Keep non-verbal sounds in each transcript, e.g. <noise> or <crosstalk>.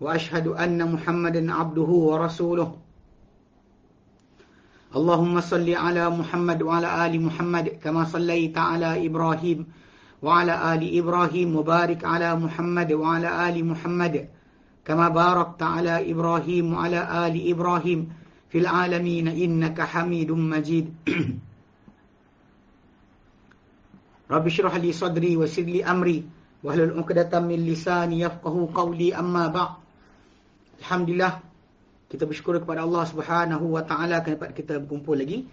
وأشهد أن محمدا عبده ورسوله. اللهم صل على محمد وعلى آل محمد كما صليت على إبراهيم وعلى آل إبراهيم وبارك على محمد وعلى آل محمد كما باركت على إبراهيم وعلى آل إبراهيم في العالمين إنك حميد مجيد. <clears throat> رب اشرح لي صدري ويسر لي أمري واحلل عقدة من لساني يفقهوا قولي أما بعد. Alhamdulillah kita bersyukur kepada Allah Subhanahu Wa Taala kerana kita berkumpul lagi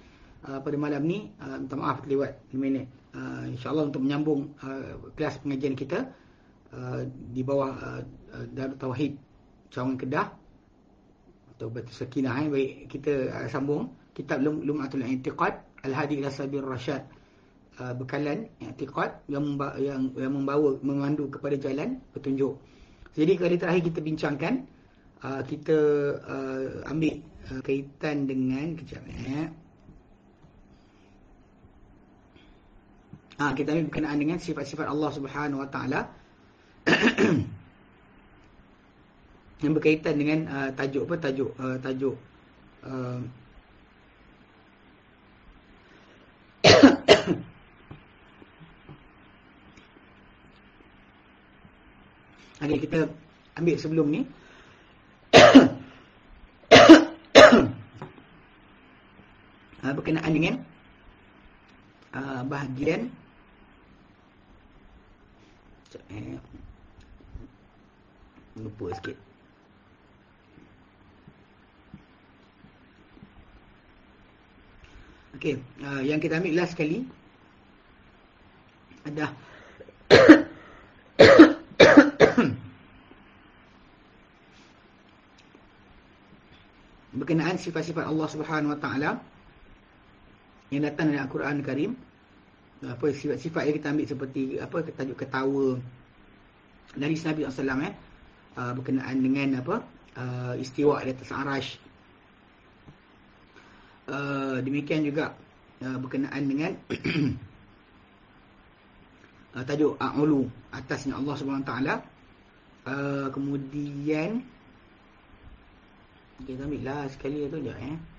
uh, pada malam ni. Uh, minta maaf terlewat 5 minit. Uh, InsyaAllah untuk menyambung uh, kelas pengajian kita uh, di bawah uh, Darul Tauhid Cawangan Kedah atau Batu Sakinah eh. Baik kita uh, sambung kitab Lum'atul I'tiqad Al-Hadi ila Sabir Rasyad uh, bekalan i'tiqad yang membawa, yang, yang membawa memandu kepada jalan petunjuk. Jadi kali terakhir kita bincangkan uh, kita uh, ambil uh, kaitan dengan kejap eh. Ah kita ambil berkenaan dengan sifat-sifat Allah Subhanahu Wa Taala. <clears throat> Yang berkaitan dengan uh, tajuk apa? Tajuk uh, tajuk <coughs> uh, Okay, kita ambil sebelum ni uh, berkenaan dengan uh, bahagian eh, lupa sikit. Okey, uh, yang kita ambil last sekali ada <coughs> berkenaan sifat-sifat Allah Subhanahu Wa Taala yang datang dalam Al-Quran Karim apa sifat-sifat yang kita ambil seperti apa tajuk ketawa. Dari Nabi SAW eh uh, berkenaan dengan apa uh, istiwa di atas arash. Uh, demikian juga berkenaan dengan <clears throat> tajuk a'ulu atasnya Allah Subhanahu taala. Kemudian kita ambil lah sekali tu je eh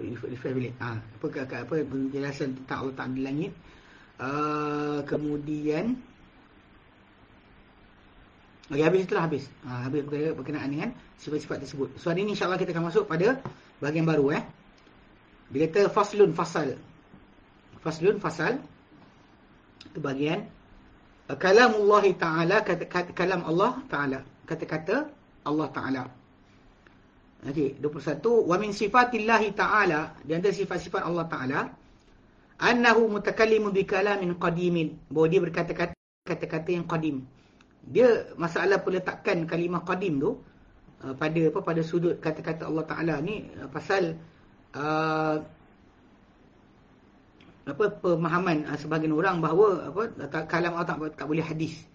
tu ha, apa apa, apa penjelasan tentang Allah Taala di langit uh, kemudian Okay, habis itulah habis. Ha, habis berkenaan dengan sifat-sifat tersebut. So hari ini insya-Allah kita akan masuk pada bahagian baru eh. Dia kata faslun fasal. Faslun fasal. Itu bahagian uh, kalamullah taala kata, kata kalam Allah taala. Kata-kata Allah taala. Okey, 21 wa min sifatillahi taala di antara sifat-sifat Allah taala annahu mutakallimu bi kalamin qadimin. Bahawa dia berkata-kata kata-kata yang qadim dia masalah peletakan kalimah qadim tu uh, pada apa pada sudut kata-kata Allah Taala ni uh, pasal uh, apa pemahaman uh, sebahagian orang bahawa apa kalam Allah tak, tak boleh hadis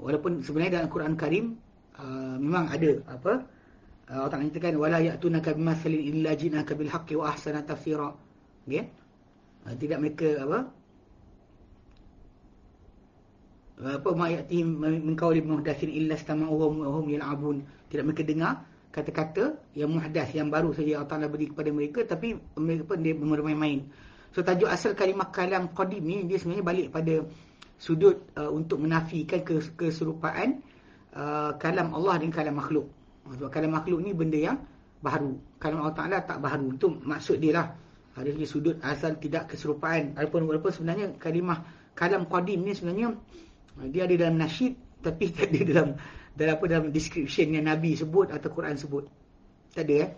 walaupun sebenarnya dalam Quran Karim uh, memang ada apa Allah Taala nyatakan wala ya'tunaka bimathalin illa jinaka bil haqqi wa ahsana tafsira. Okey? Uh, tidak mereka apa? Apa mayati min qawli muhdatsin illa istama'uhum wa hum yal'abun. Tidak mereka dengar kata-kata yang muhdath yang baru saja Allah Taala beri kepada mereka tapi mereka pun dia bermain-main. So tajuk asal kalimah kalam qadim ni dia sebenarnya balik pada sudut uh, untuk menafikan keserupaan uh, kalam Allah dengan kalam makhluk sebab kalam makhluk ni benda yang baru. Kalam Allah Taala tak baru. Itu maksud dia lah. Ada segi sudut asal tidak keserupaan. Walaupun walaupun sebenarnya kalimah kalam qadim ni sebenarnya dia ada dalam nasyid tapi <laughs> tak ada dalam dalam apa dalam description yang nabi sebut atau Quran sebut. Tak ada eh.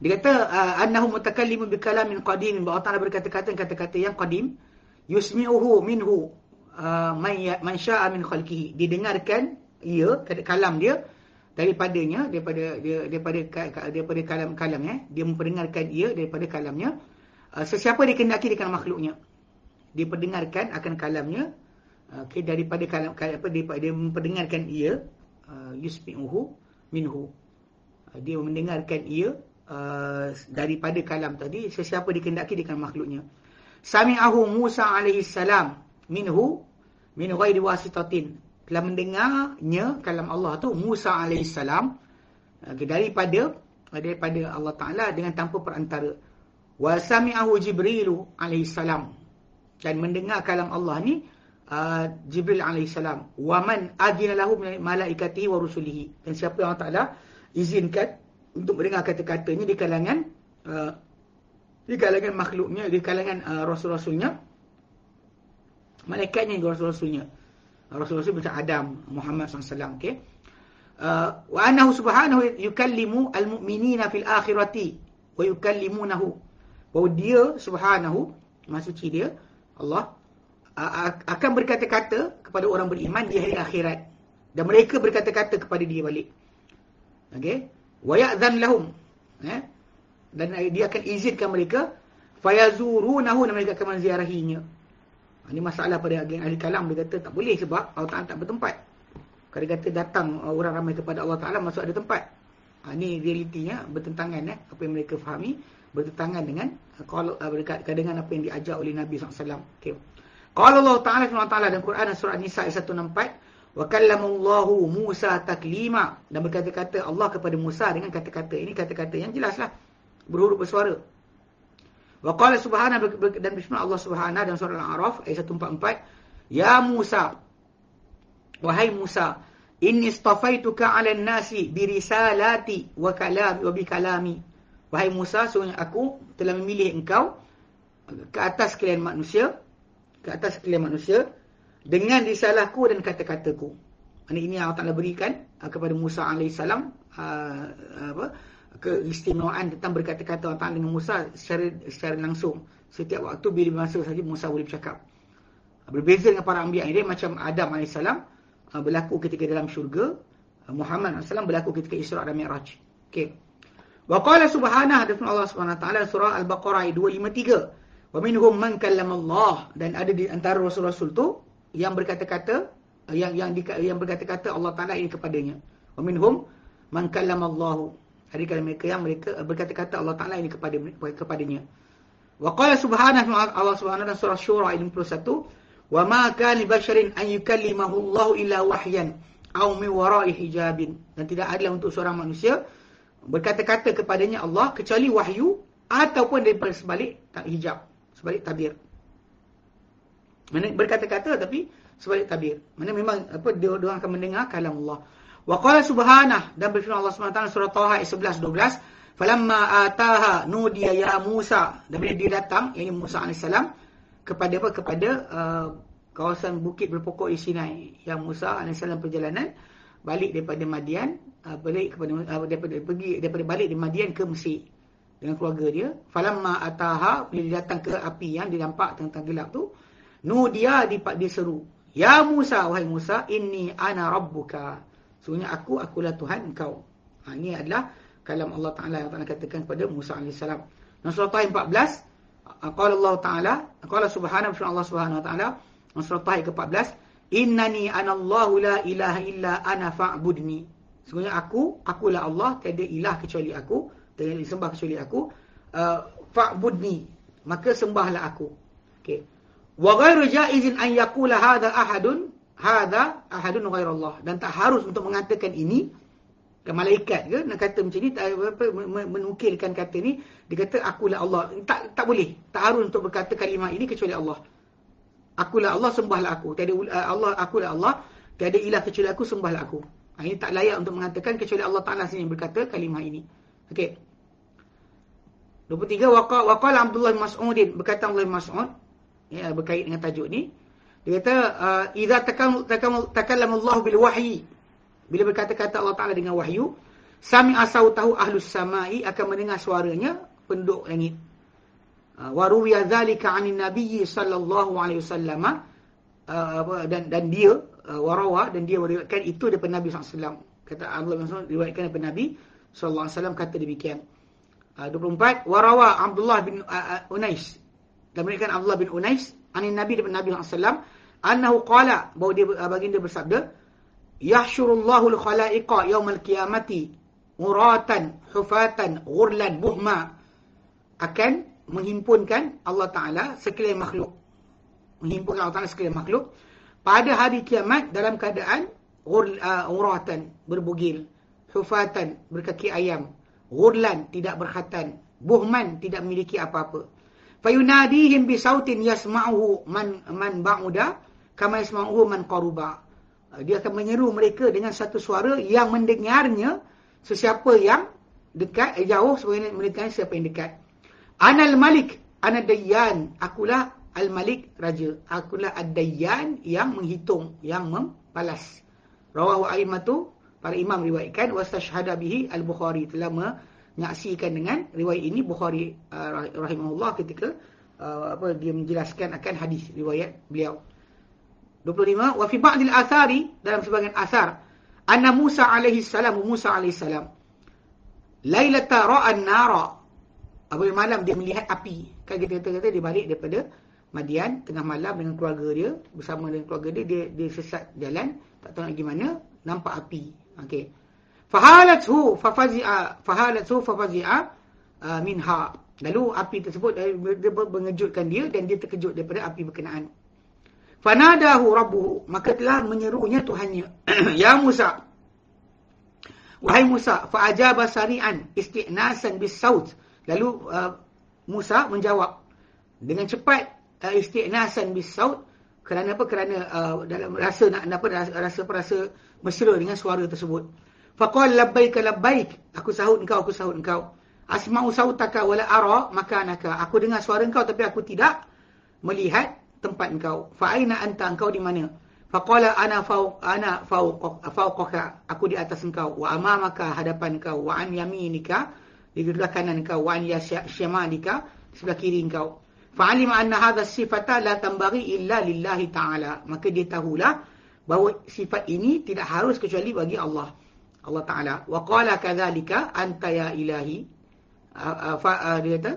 Dia kata uh, annahu mutakallimun bi kalamin qadim. Bahawa Allah berkata-kata kata-kata yang qadim. Yusmi'uhu minhu uh, man ya, man sya'a min khalqihi. Didengarkan ia kalam dia daripadanya daripada dia daripada daripada kalam-kalam eh dia memperdengarkan ia daripada kalamnya uh, sesiapa dikehendaki dengan makhluknya. Dia perdengarkan akan kalamnya okey daripada kalam apa daripada dia memperdengarkan ia uh, yusmi'uhu minhu. Uh, dia mendengarkan ia uh, daripada kalam tadi sesiapa dikehendaki dengan makhluknya. Sami'ahu Musa alaihi salam minhu min ghairi wasitatin telah mendengarnya kalam Allah tu Musa alaihi salam. Okay, daripada daripada Allah Taala dengan tanpa perantara. Wa sami'ahu Jibril alaihi salam. Dan mendengar kalam Allah ni uh, Jibril alaihissalam wa man adina lahu malaikatihi wa rusulihi. Dan siapa yang Allah Taala izinkan untuk mendengar kata-katanya di kalangan uh, di kalangan makhluknya di kalangan uh, rasul-rasulnya. Malaikatnya dan rasul-rasulnya rasul-rasul macam Adam Muhammad SAW okey uh, wa annahu subhanahu yukallimu almu'minina fil akhirati wa yukallimunahu bahawa dia subhanahu maksud dia Allah akan berkata-kata kepada orang beriman di hari akhirat dan mereka berkata-kata kepada dia balik. Okey. Wa ya'dhan lahum. Eh? Dan dia akan izinkan mereka fayazurunahu dan mereka akan menziarahinya. Ini masalah pada ahli kalam dia kata tak boleh sebab Allah Taala tak bertempat. Kalau kata datang orang ramai kepada Allah Taala masuk ada tempat. Ha, ini realitinya bertentangan eh apa yang mereka fahami bertentangan dengan kalau dengan apa yang diajar oleh Nabi SAW. Okey. Qala Allah Ta'ala firman Ta'ala dalam Quran surah Nisa ayat 164, "Wa kallamallahu Musa taklima." Dan berkata-kata Allah kepada Musa dengan kata-kata ini kata-kata yang jelaslah berhuruf bersuara. Wa qala subhanahu dan bismillah Allah Subhanahu dalam surah Al-A'raf ayat 144, "Ya Musa, wahai Musa, inni istafaituka 'alan nasi bi risalati wa kalami wa bi kalami." Wahai Musa, sungguh aku telah memilih engkau ke atas sekalian manusia ke atas sekalian manusia dengan risalahku dan kata-kataku. Ini ini Allah Taala berikan uh, kepada Musa alaihissalam uh, apa keistimewaan tentang berkata-kata Allah Taala dengan Musa secara secara langsung. Setiap waktu bila masa saja Musa boleh bercakap. Berbeza dengan para anbiya ini macam Adam alaihissalam uh, berlaku ketika dalam syurga, uh, Muhammad alaihissalam berlaku ketika Isra dan Mi'raj. Okey. Wa qala subhanahu wa Allah subhanahu wa ta'ala surah Al-Baqarah 253. Wa minhum man kallama Allah dan ada di antara rasul-rasul tu yang berkata-kata yang yang di, yang berkata-kata Allah Taala ini kepadanya. Wa minhum man kallama Allah. Hari kala mereka yang mereka berkata-kata Allah Taala ini kepada kepadanya. Wa qala subhanahu Allah subhanahu wa surah Syura 51 wa ma kana basharin an yukallimahu Allah illa wahyan aw min wara'i hijabin. Dan tidak adil untuk seorang manusia berkata-kata kepadanya Allah kecuali wahyu ataupun daripada sebalik hijab sebalik tabir. Mana berkata-kata tapi sebalik tabir. Mana memang apa dia orang akan mendengar kalam Allah. Wa qala subhanah dan berfirman Allah Subhanahu surah Taha ayat 11 12, "Falamma ataha nudiya ya Musa." Dan bila dia datang, yakni Musa AS kepada apa? Kepada uh, kawasan bukit berpokok di Sinai. Yang Musa AS perjalanan balik daripada Madian, uh, balik kepada uh, daripada pergi daripada balik di Madian ke Mesir dengan keluarga dia falamma ataha bila dia datang ke api yang dia nampak tentang gelap tu nu dia dipak dia seru ya Musa wahai Musa inni ana rabbuka sungguhnya aku akulah Tuhan engkau ha, ini adalah kalam Allah Taala yang Taala katakan kepada Musa surah Taha 14 qala Allah Taala qala subhanahu wa Allah subhanahu wa taala Taha ke-14 innani anallahu la ilaha illa ana fa'budni. Sungguhnya aku akulah Allah tiada ilah kecuali aku yang disembah kecuali aku. Uh, fa'budni maka sembahlah aku. Okey. Wa ghairu jaizin an yaqula hadha ahadun hadha ahadun ghairallah. Dan tak harus untuk mengatakan ini ke malaikat ke. Nak kata macam ni tak apa menukilkan kata ni. Dia kata akulah Allah. Tak tak boleh. Tak harus untuk berkata kalimah ini kecuali Allah. Akulah Allah sembahlah aku. Tiada uh, Allah akulah Allah. Tiada ilah kecuali aku sembahlah aku. Ha, ini tak layak untuk mengatakan kecuali Allah Taala sendiri berkata kalimah ini. Okey. 23 waqa waqala Abdullah bin Mas'ud. Berkata Abdullah bin Mas'ud ya berkait dengan tajuk ni dia kata uh, idza takam takallama Allah bil wahyi bila berkata-kata Allah Taala dengan wahyu sami'a sautahu ahlus samai akan mendengar suaranya penduduk langit uh, wa ruwiya dzalika 'anil nabiy sallallahu alaihi wasallam uh, dan dan dia warawa dan dia meriwayatkan itu daripada Nabi SAW. Kata Allah SAW riwayatkan daripada Nabi SAW kata demikian. Uh, 24. Warawa Abdullah bin Unais. Dan meriwayatkan Abdullah bin Unais. Anin Nabi daripada Nabi SAW. Annahu qala. Bahawa dia, uh, baginda bersabda. Yahsyurullahu al-khalaiqa yawmal qiyamati. Muratan, hufatan, ghurlan, buhma. Akan menghimpunkan Allah Ta'ala sekalian makhluk menghimpunkan Allah Ta'ala sekalian makhluk pada hari kiamat dalam keadaan uh, uratan, berbugil hufatan, berkaki ayam ghurlan, tidak berkhatan buhman, tidak memiliki apa-apa fayunadihim bisautin yasma'uhu man, man ba'uda kama yasma'uhu man qaruba uh, dia akan menyeru mereka dengan satu suara yang mendengarnya sesiapa yang dekat, eh, jauh sebenarnya mendengar siapa yang dekat anal malik anadayyan akulah Al-Malik raja. Akulah Ad-Dayyan yang menghitung, yang membalas. Rawahu a'immatu para imam riwayatkan wastashhada bihi Al-Bukhari telah menyaksikan dengan riwayat ini Bukhari uh, rahimahullah ketika uh, apa dia menjelaskan akan hadis riwayat beliau. 25 wa fi ba'dil athari dalam sebagian asar anna Musa alaihi salam Musa alaihi salam lailata ra'an nara. Apabila malam dia melihat api kan kita kata dia balik daripada Madian tengah malam dengan keluarga dia bersama dengan keluarga dia dia, dia sesat jalan tak tahu nak pergi mana nampak api. Okey fahalathu fafazi'a fahalathu fafazi'a uh, minha. Lalu api tersebut dia, dia mengejutkan dia dan dia terkejut daripada api berkenaan. Fanadahu rabbuhu maka telah menyerunya tuhannya. <clears throat> Ya Musa. Wahai Musa fa'ajaba sari'an bis saut. Lalu uh, Musa menjawab dengan cepat uh, istighnasan bisaut kerana apa? Kerana uh, dalam rasa nak apa rasa rasa, rasa mesra dengan suara tersebut faqala labbaik labbaik. Aku sahut engkau aku sahut engkau. Asma'u sautaka wala ara makanaka. Aku dengar suara engkau tapi aku tidak melihat tempat engkau. Fa aina anta? Engkau di mana? Faqala ana fauq ana fauq fauqaka aku di atas engkau. Wa amamaka hadapan engkau. Wa an yaminika di sebelah kanan engkau. Wa an yasyamalika sebelah kiri engkau. Fa'alima anna hadha sifata la tambaghi illa lillahi ta'ala. Maka dia tahulah bahawa sifat ini tidak harus kecuali bagi Allah Allah Ta'ala wa qala kadzalika anta ya ilahi. Fa dia kata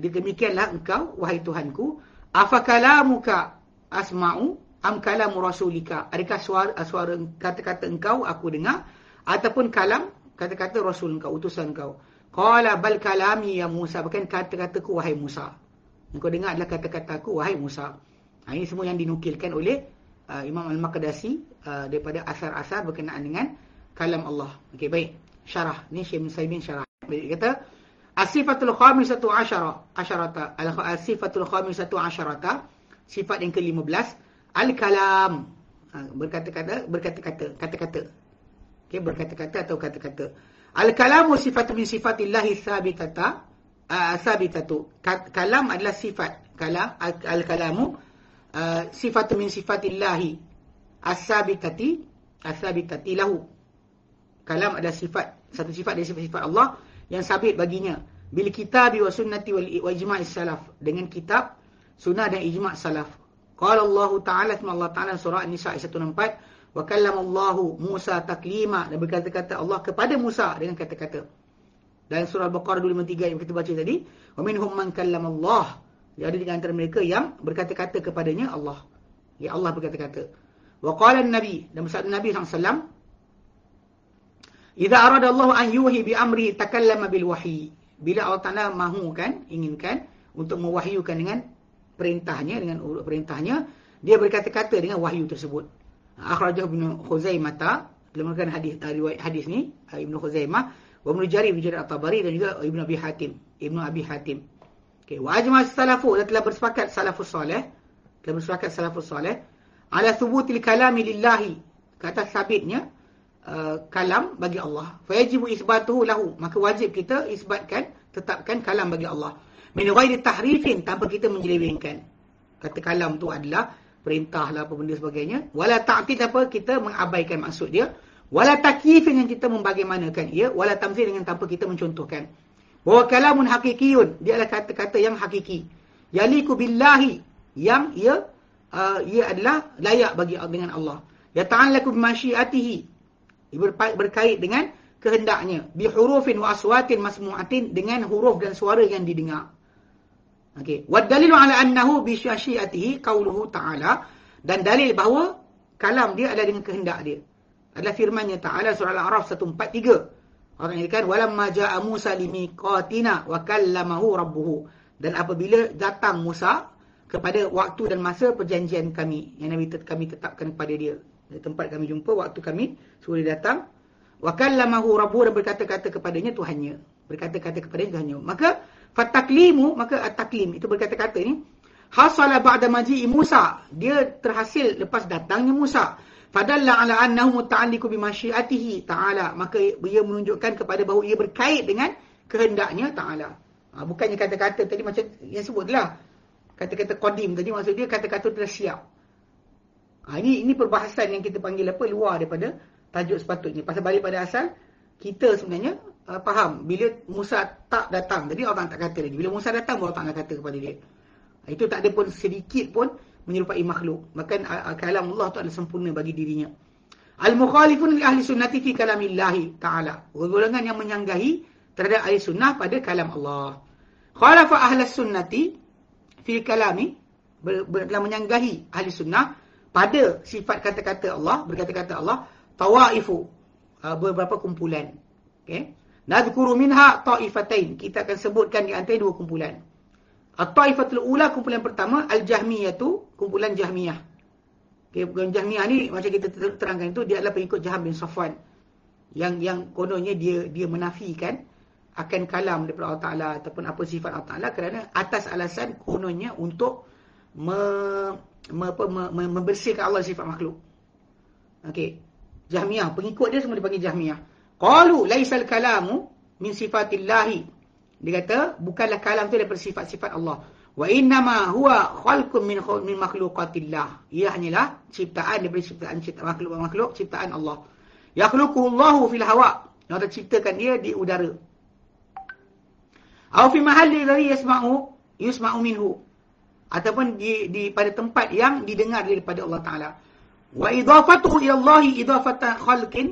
demikianlah engkau wahai tuhanku. Afa kalamuka asma'u am kalamu rasulika. Adakah suara suara kata-kata engkau aku dengar ataupun kalam kata-kata rasul engkau utusan engkau? Qala bal kalami ya Musa. Bukan kata-kataku wahai Musa. Engkau dengar adalah kata-kata aku, wahai Musa. Ha, ini semua yang dinukilkan oleh uh, Imam Al-Maqdasi uh, daripada asar-asar berkenaan dengan kalam Allah. Okey, baik. Syarah. Ini Syekh Musaimin syarah. Baik, kata, Asifatul khamisatu asyara, asyarata. Asifatul khamisatu asyarata. Sifat yang ke-15. Al-kalam. Ha, berkata-kata, berkata-kata, kata-kata. Okey, berkata-kata atau kata-kata. Al-kalamu sifatu min sifatillahi asabitatu uh, kalam adalah sifat kalam al-kalamu uh, sifatu min sifatillahi asabitati asabitati lahu kalam adalah sifat satu sifat dari sifat-sifat Allah yang sabit baginya bil kitabi wa sunnati wal ijma' salaf dengan kitab sunnah dan ijma' salaf qala Allah taala Allah taala surah an-nisa ayat 164 wa kallama Allah Musa taklima dan berkata-kata Allah kepada Musa dengan kata-kata dalam surah Al-Baqarah 253 yang kita baca tadi, wa minhum man kallama Allah. Dia ada di antara mereka yang berkata-kata kepadanya Allah. Ya Allah berkata-kata. Wa qala an-nabi, dan bersabda Nabi SAW, "Idza arada Allah an yuhi bi amri takallama bil wahyi." Bila Allah Taala mahukan, inginkan untuk mewahyukan dengan perintahnya dengan urut perintahnya, dia berkata-kata dengan wahyu tersebut. Akhrajah Ibnu Khuzaimah telah mengeluarkan hadis riwayat hadis ni Ibnu Khuzaimah Wa Ibn Jarir bin Jarir At-Tabari dan juga Ibn Abi Hatim. Ibn Abi Hatim. Okey, wa ajma' salafu telah bersepakat salafus soleh, telah bersepakat salafus soleh ala thubutil kalami lillahi kata sabitnya uh, kalam bagi Allah. Fa yajibu isbatuhu lahu. Maka wajib kita isbatkan, tetapkan kalam bagi Allah. Min ghairi tahrifin tanpa kita menyelewengkan. Kata kalam tu adalah perintah lah apa benda sebagainya. Wala ta'tid apa kita mengabaikan maksud dia. Wala takyifin yang kita membagaimanakan ia. Wala tamzir dengan tanpa kita mencontohkan. Bahawa kalamun hakikiyun. Dia adalah kata-kata yang hakiki. Yaliku billahi. Yang ia uh, ia adalah layak bagi dengan Allah. yata'allaku bimasyiatihi berkait dengan kehendaknya. Bi hurufin wa aswatin masmu'atin dengan huruf dan suara yang didengar. Okey. Wa dalilu ala annahu bi syiatihi qauluhu ta'ala. Dan dalil bahawa kalam dia adalah dengan kehendak dia. Adalah firman-Nya Ta'ala surah Al-A'raf 143 orang ini kan walamma ja'a Musa limiqatina wa kallamahu rabbuhu. Dan apabila datang Musa kepada waktu dan masa perjanjian kami yang Nabi kami tetapkan kepada dia di tempat kami jumpa waktu kami suruh dia datang wa kallamahu rabbuhu dan berkata-kata kepadanya Tuhannya. Berkata-kata kepadanya Tuhannya. Maka fataklimu maka at-taklim. Itu berkata-kata ni hasala ba'da maji'i Musa. Dia terhasil lepas datangnya Musa. Fadalla ala annahu muta'alliqu bi masyiatihi ta'ala. Maka ia menunjukkan kepada bahawa ia berkait dengan kehendaknya ta'ala. Ha, bukannya kata-kata tadi macam yang sebutlah. Kata-kata qadim tadi maksud dia kata-kata telah siap ha, ini ini perbahasan yang kita panggil apa luar daripada tajuk sepatutnya. Pasal balik pada asal, kita sebenarnya uh, faham. Bila Musa tak datang, tadi orang tak kata lagi. Bila Musa datang, baru tak nak kata kepada dia. Itu tak ada pun sedikit pun menyerupai makhluk. Bahkan uh, kalam Allah tu adalah sempurna bagi dirinya. Al-mukhalifun li ahli sunnati fi kalamillahi ta'ala. Golongan yang menyanggahi terhadap ahli sunnah pada kalam Allah. Khalafa ahli sunnati fi kalami telah menyanggahi ahli sunnah pada sifat kata-kata Allah, berkata-kata Allah tawaifu uh, beberapa kumpulan. Okey? Nadhkuru minha taifatain kita akan sebutkan di antara dua kumpulan. At-taifatul ula kumpulan pertama al-jahmiyah tu kumpulan jahmiyah. Okey kumpulan jahmiyah ni macam kita terangkan itu dia adalah pengikut Jaham bin Safwan. Yang yang kononnya dia dia menafikan akan kalam daripada Allah Taala ataupun apa sifat Allah Taala kerana atas alasan kononnya untuk me, me, me, me, membersihkan Allah sifat makhluk. Okey. Jahmiyah. Pengikut dia semua dipanggil Jahmiyah. Qalu laisal kalamu min sifatillahi. Dia kata bukanlah kalam tu daripada sifat-sifat Allah. Wa innama huwa khalqun min min makhluqatillah. Ia hanyalah ciptaan daripada ciptaan ciptaan makhluk-makhluk ciptaan Allah. Yakhluquhu Allahu fil hawa. Yang terciptakan dia di udara. Aw fi mahalli alladhi yasma'u yusma'u minhu. Ataupun di di pada tempat yang didengar daripada Allah Taala. Wa idafatuhu ila Allah idafatan khalqin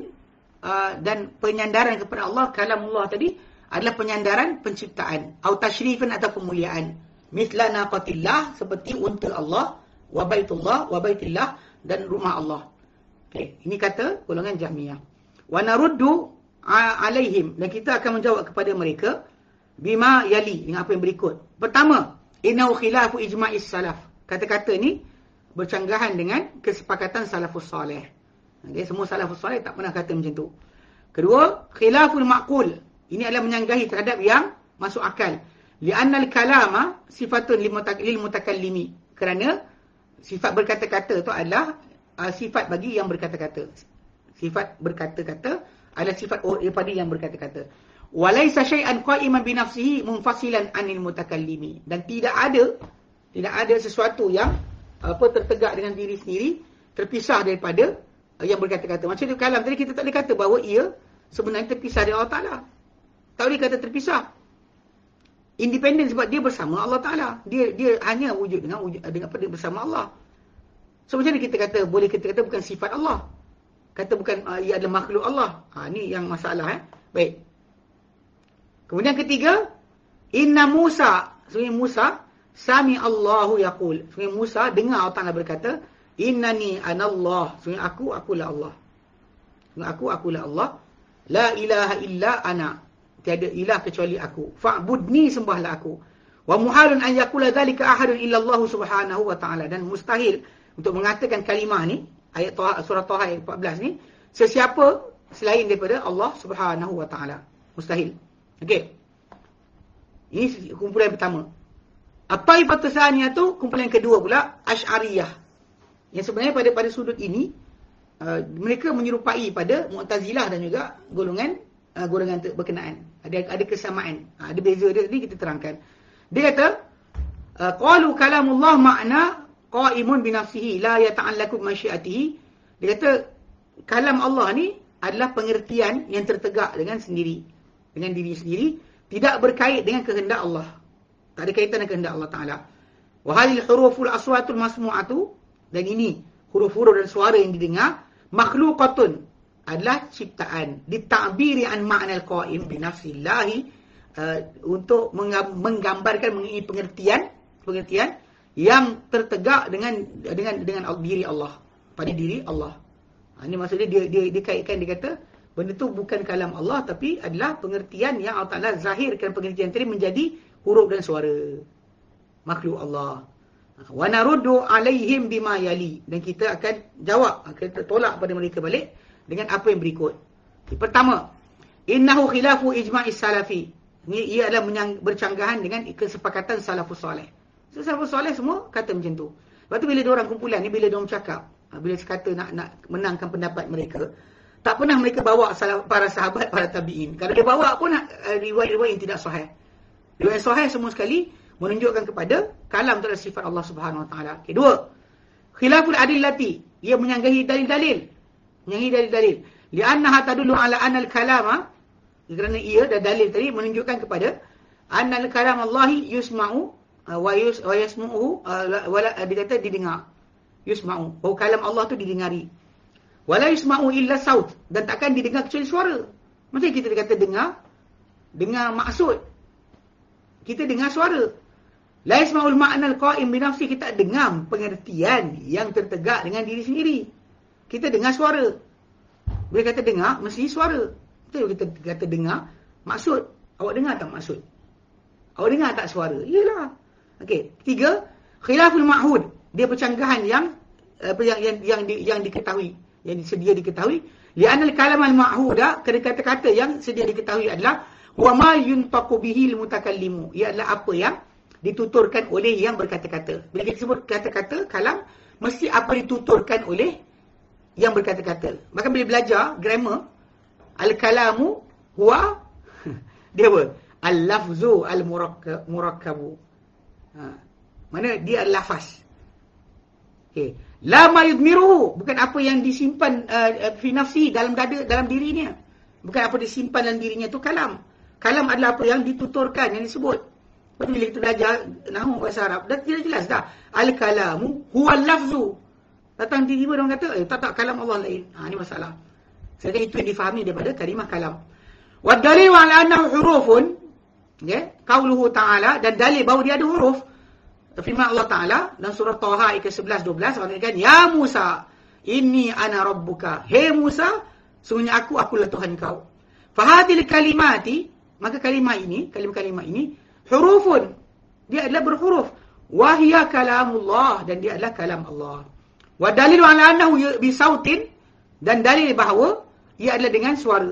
uh, dan penyandaran kepada Allah kalam Allah tadi adalah penyandaran penciptaan atau tasyrifan atau kemuliaan. Mithla naqatillah seperti unta Allah wa baitullah wa baitillah dan rumah Allah. Okey, ini kata golongan Jahmiyah. Wa naruddu alaihim dan kita akan menjawab kepada mereka bima yali dengan apa yang berikut. Pertama, innahu khilafu ijma'is salaf. Kata-kata ni bercanggahan dengan kesepakatan salafus salih. Okay, semua salafus salih tak pernah kata macam tu. Kedua, khilaful ma'qul. Ini adalah menyanggahi terhadap yang masuk akal. Li'anna al-kalama sifatun lil mutakallimi. Kerana sifat berkata-kata tu adalah uh, sifat bagi yang berkata-kata. Sifat berkata-kata adalah sifat daripada yang berkata-kata. Walaysa syai'an qa'iman bi nafsihi munfasilan 'anil mutakallimi. Dan tidak ada tidak ada sesuatu yang apa tertegak dengan diri sendiri terpisah daripada uh, yang berkata-kata. Macam tu kalam tadi kita tak boleh kata bahawa ia sebenarnya terpisah dari Allah Taala. Tak boleh kata terpisah. Independen sebab dia bersama Allah Taala. Dia dia hanya wujud dengan wujud dengan apa dia bersama Allah. So macam ni kita kata boleh kita kata bukan sifat Allah? Kata bukan uh, ia adalah makhluk Allah. Ha ni yang masalah eh. Baik kemudian ketiga inna Musa sebenarnya Musa Sami Allahu yaqul. Sungai Musa dengar Allah Taala berkata, "Innani anallah." Sungai aku akulah Allah. Sungai aku akulah Allah. La ilaha illa ana. Tiada ilah kecuali aku. Fa'budni sembahlah aku. Wa muhalun an yaqula dhalika ahadun illa Allah Subhanahu wa taala dan mustahil untuk mengatakan kalimah ni ayat surah Taha ayat 14 ni sesiapa selain daripada Allah Subhanahu wa taala. Mustahil. Okey. Ini kumpulan pertama. At-Taifatu Tsaniyah tu kumpulan kedua pula Asy'ariyah. Yang sebenarnya pada pada sudut ini uh, mereka menyerupai pada Mu'tazilah dan juga golongan uh, golongan berkenaan. Ada ada kesamaan. Uh, ada beza dia tadi kita terangkan. Dia kata uh, qalu kalamullah ma'na qa'imun bi nafsihi la yata'allaqu masyiatihi. Dia kata kalam Allah ni adalah pengertian yang tertegak dengan sendiri dengan diri sendiri tidak berkait dengan kehendak Allah tak ada kaitan dengan kehendak Allah Ta'ala. Wahadil huruful aswatul masmu'atu. Dan ini huruf-huruf dan suara yang didengar. makhluqatun adalah ciptaan ditakbiri an ma'na al-qa'im bi uh, untuk menggambarkan mengenai pengertian pengertian yang tertegak dengan dengan dengan diri Allah pada diri Allah. Ha, ini maksudnya dia dia dikaitkan dia kata benda tu bukan kalam Allah tapi adalah pengertian yang Allah Taala zahirkan pengertian tadi menjadi huruf dan suara makhluk Allah. Wa naruddu alaihim bima yali dan kita akan jawab akan tolak pada mereka balik dengan apa yang berikut. Pertama, innahu khilafu ijma'is salafi. Ini ia adalah bercanggahan dengan kesepakatan salafus soleh. So, salafus soleh semua kata macam tu. Lepas tu bila dia orang kumpulan ni bila dia orang cakap, bila sekata nak nak menangkan pendapat mereka, tak pernah mereka bawa para sahabat, para tabi'in. Kalau dia bawa pun uh, riwayat-riwayat yang tidak sahih. Riwayat sahih semua sekali menunjukkan kepada kalam terhadap sifat Allah Subhanahu Wa Taala. Okay, dua. Khilaful adillati, ia menyanggahi dalil-dalil. Menyanggahi dalil-dalil. Li'annaha tadullu ala anna al-kalama kerana ia dan dalil tadi menunjukkan kepada anna al-kalam Allah yusma'u uh, wa yus wa yasmu'u uh, wala uh, dia kata didengar. Yusma'u. Oh kalam Allah tu didengari. Wala yusma'u illa saut dan takkan didengar kecuali suara. Macam kita kata dengar dengar maksud. Kita dengar suara. La yasma'ul ma'nal qa'im bi nafsi kita dengar pengertian yang tertegak dengan diri sendiri. Kita dengar suara. Bila kata dengar mesti suara. Betul kita kata dengar maksud. Awak dengar tak maksud? Awak dengar tak suara? Iyalah. Okey, ketiga, khilaful ma'hud. Dia percanggahan yang apa yang yang yang, yang diketahui, yang sedia diketahui. Li'anal kalam al-ma'huda, kata-kata yang sedia diketahui adalah wa ma yuntaqu bihi al-mutakallimu. Ia adalah apa yang dituturkan oleh yang berkata-kata. Bila kita sebut kata-kata, kalam, mesti apa dituturkan oleh yang berkata-kata. Maka bila belajar grammar, al-kalamu huwa, <laughs> dia apa? Al-lafzu al-murakkabu. Ha. Mana dia lafaz. Okay. La ma yudmiruhu. Bukan apa yang disimpan uh, fi nafsi dalam dada, dalam dirinya. Bukan apa disimpan dalam dirinya itu kalam. Kalam adalah apa yang dituturkan, yang disebut. Lepas bila kita belajar nahu bahasa Arab, dah jelas, jelas dah. Al-kalamu huwa lafzu. Datang tiba-tiba orang kata, eh, tak tak kalam Allah lain. Ha, ini masalah. Kata itu yang difahami daripada kalimah kalam. Wa dalil wa annahu hurufun. Okay? Qauluhu ta'ala. Dan dalil bahawa dia ada huruf. Firman Allah Ta'ala. Dan surah Taha ayat 11-12. Allah kata, Ya Musa. Ini ana rabbuka. Hei Musa. Sungguhnya aku, akulah Tuhan kau. Fahadil kalimati. Maka kalimah ini, kalimah-kalimah ini hurufun. Dia adalah berhuruf. Wahia kalamullah. Dan dia adalah kalam Allah. Wa dalilu ala annahu bisautin. Dan dalil bahawa ia adalah dengan suara.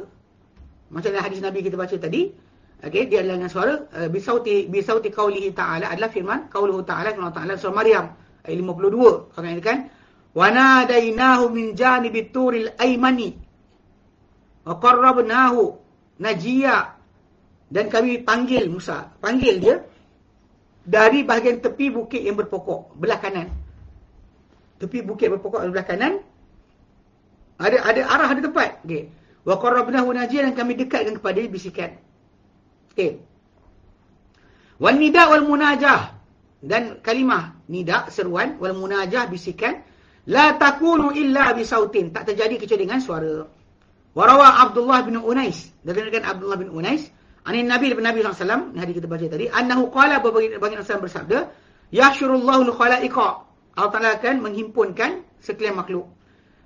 Macam hadis Nabi kita baca tadi. Okay, dia adalah dengan suara. Uh, bisauti, bisauti qawlihi ta'ala adalah firman. Qawluhu ta'ala. Firman ta'ala surah Maryam. Ayat 52. Kau katakan. Wa nadainahu min janibit turil aymani. Wa qarrabnahu najiyah dan kami panggil Musa. Panggil dia dari bahagian tepi bukit yang berpokok. Belah kanan. Tepi bukit berpokok belah kanan. Ada ada arah, ada tempat. Okay. Wa qarrabnahu najiyah dan kami dekatkan kepada dia bisikan. Okay. Wal nida wal munajah. Dan kalimah nida, seruan. Wal munajah, bisikan. La takunu illa bisautin. Tak terjadi kecuali dengan suara. Warawa Abdullah bin Unais. Dan Abdullah bin Unais. Ani Nabi bin Nabi SAW, ini hadis kita baca tadi, annahu qala bagi bagi Rasul bersabda, yahsyurullahu al-khalaiqa. Allah Taala akan menghimpunkan sekalian makhluk.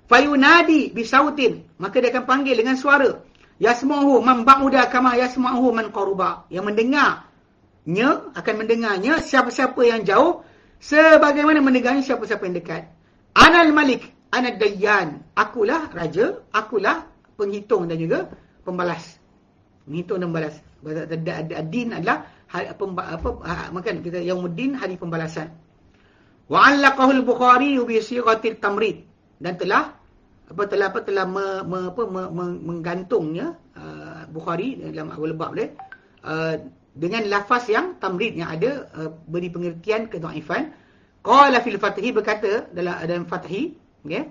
Fayunadi bisautin, maka dia akan panggil dengan suara. Yasmuhu man ba'uda kama yasmuhu man qaruba. Yang mendengarnya akan mendengarnya siapa-siapa yang jauh sebagaimana mendengarnya siapa-siapa yang dekat. Anal Malik, anad Dayyan. Akulah raja, akulah penghitung dan juga pembalas. Menghitung dan balas. Ad-din adalah hari, apa, apa ha, makan kita yaumuddin hari pembalasan. Wa 'allaqahu al-Bukhari bi sighatil tamrid dan telah apa telah apa telah me, me, apa, me, me, menggantungnya uh, Bukhari dalam awal bab dia uh, dengan lafaz yang tamrid yang ada uh, beri pengertian kedhaifan qala fil fathi berkata dalam dalam fathi okey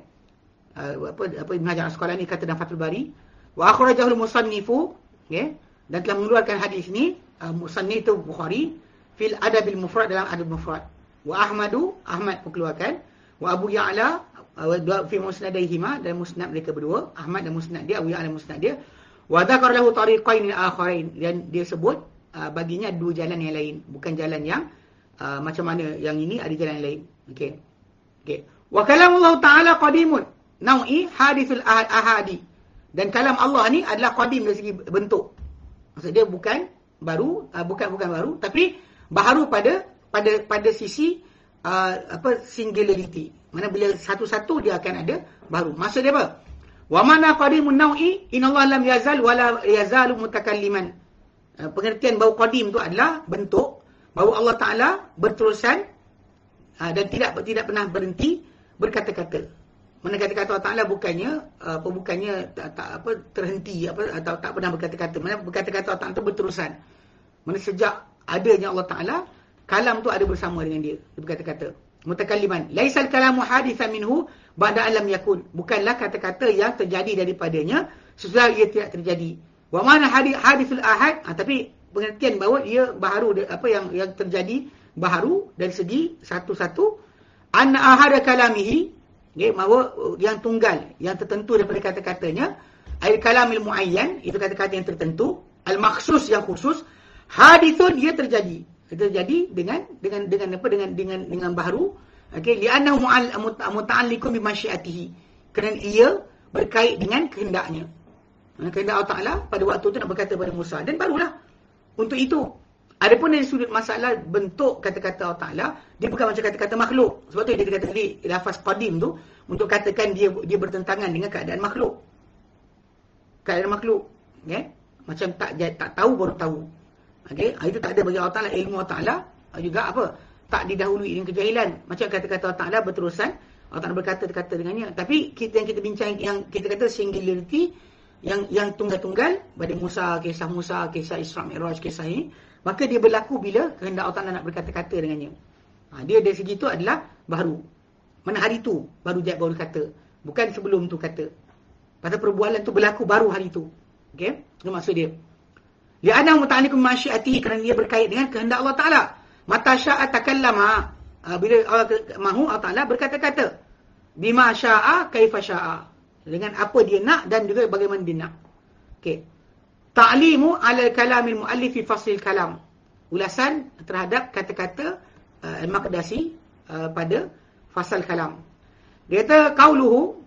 uh, apa apa Ibn Hajar Asqalani kata dalam Fathul Bari wa akhrajahu al-musannifu okey dan telah mengeluarkan hadis ini uh, musannif itu Bukhari fil adabil mufrad dalam adab mufrad. Wa Ahmadu Ahmad mengeluarkan wa Abu Ya'la uh, dua fi musnadaihima dan musnad mereka berdua. Ahmad dan musnad dia Abu Ya'la musnad dia. Wa dzakara lahu tariqain akharain. Dan dia sebut uh, baginya dua jalan yang lain. Bukan jalan yang uh, macam mana yang ini ada jalan lain. Okey. Okey. Wa kalamullah taala qadimun. Nau'i hadithul ahadi. Dan kalam Allah ni adalah qadim dari segi bentuk. Maksud dia bukan baru uh, bukan bukan baru. Tapi baharu pada pada pada sisi uh, apa singularity mana bila satu-satu dia akan ada baru maksud dia apa Wa mana qadimun nau'i inallah lam yazal wala yazalu mutakalliman. Uh, pengertian bau qadim tu adalah bentuk bahawa Allah Taala berterusan uh, dan tidak tidak pernah berhenti berkata-kata. Mana kata-kata Allah Taala bukannya uh, apa bukannya tak, tak apa terhenti apa atau tak pernah berkata-kata. Mana berkata-kata Allah Taala tu berterusan. Mana sejak adanya Allah Taala kalam tu ada bersama dengan dia. Dia berkata-kata mutakalliman laisal kalamu hadithan minhu ba'da alam yakun. Bukanlah kata-kata yang terjadi daripadanya sesudah ia tidak terjadi. Wa mana hadithul ahad? Ha, tapi pengertian bahawa ia baharu apa yang yang terjadi baharu dari segi satu-satu. Anna ahada kalamihi okay, bahawa yang tunggal yang tertentu daripada kata-katanya al kalamil muayyan itu kata-kata yang tertentu. Al makhsus yang khusus hadithun ia terjadi terjadi dengan dengan dengan apa dengan dengan dengan baharu okey li'annahu muta'alliqun bi masyiatihi kerana ia berkait dengan kehendaknya. Kehendak Allah Taala pada waktu itu nak berkata kepada Musa. Dan barulah untuk itu adapun dari sudut masalah bentuk kata-kata Allah Taala dia bukan macam kata-kata makhluk. Sebab tu dia kata tadi lafaz qadim tu untuk katakan dia dia bertentangan dengan keadaan makhluk. Keadaan makhluk okey macam tak tak tahu baru tahu Okey, itu tak ada bagi Allah Taala ilmu Allah Taala juga apa? Tak didahului dengan kejahilan. Macam kata-kata Allah Taala berterusan, Allah Taala berkata-kata dengannya. Tapi kita yang kita bincang yang kita kata singularity yang yang tunggal-tunggal pada Musa, kisah Musa, kisah Isra Mi'raj, kisah ini, maka dia berlaku bila kehendak Allah Taala nak berkata-kata dengannya. Ha, dia dari segi itu adalah baru. Mana hari itu baru dia baru kata. Bukan sebelum tu kata. Pada perbualan tu berlaku baru hari itu. Okey? Itu maksud dia. Li'anna muta'alliqun masyiatihi kerana dia berkait dengan kehendak Allah Taala. Mata sya'a takallama. Ah, bila Allah mahu Allah Taala berkata-kata. Bima sya'a kaifa sya'a. Dengan apa dia nak dan juga bagaimana dia nak. Okey. Ta'limu 'ala kalamil muallif fi fasl kalam. Ulasan terhadap kata-kata uh, al-Maqdisi uh, pada fasal kalam. Dia kata qauluhu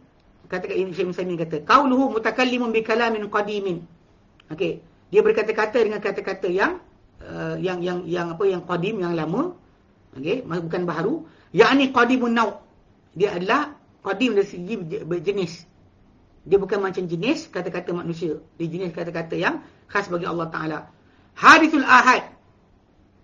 kata ini Syekh Musaimin kata qauluhu mutakallimun bi kalamin qadimin. Okey dia berkata-kata dengan kata-kata yang uh, yang yang yang apa yang qadim yang lama. Okey bukan baharu. Yakni qadimun nau. Dia adalah qadim dari segi berjenis. Dia bukan macam jenis kata-kata manusia. Dia jenis kata-kata yang khas bagi Allah taala. Hadithul ahad.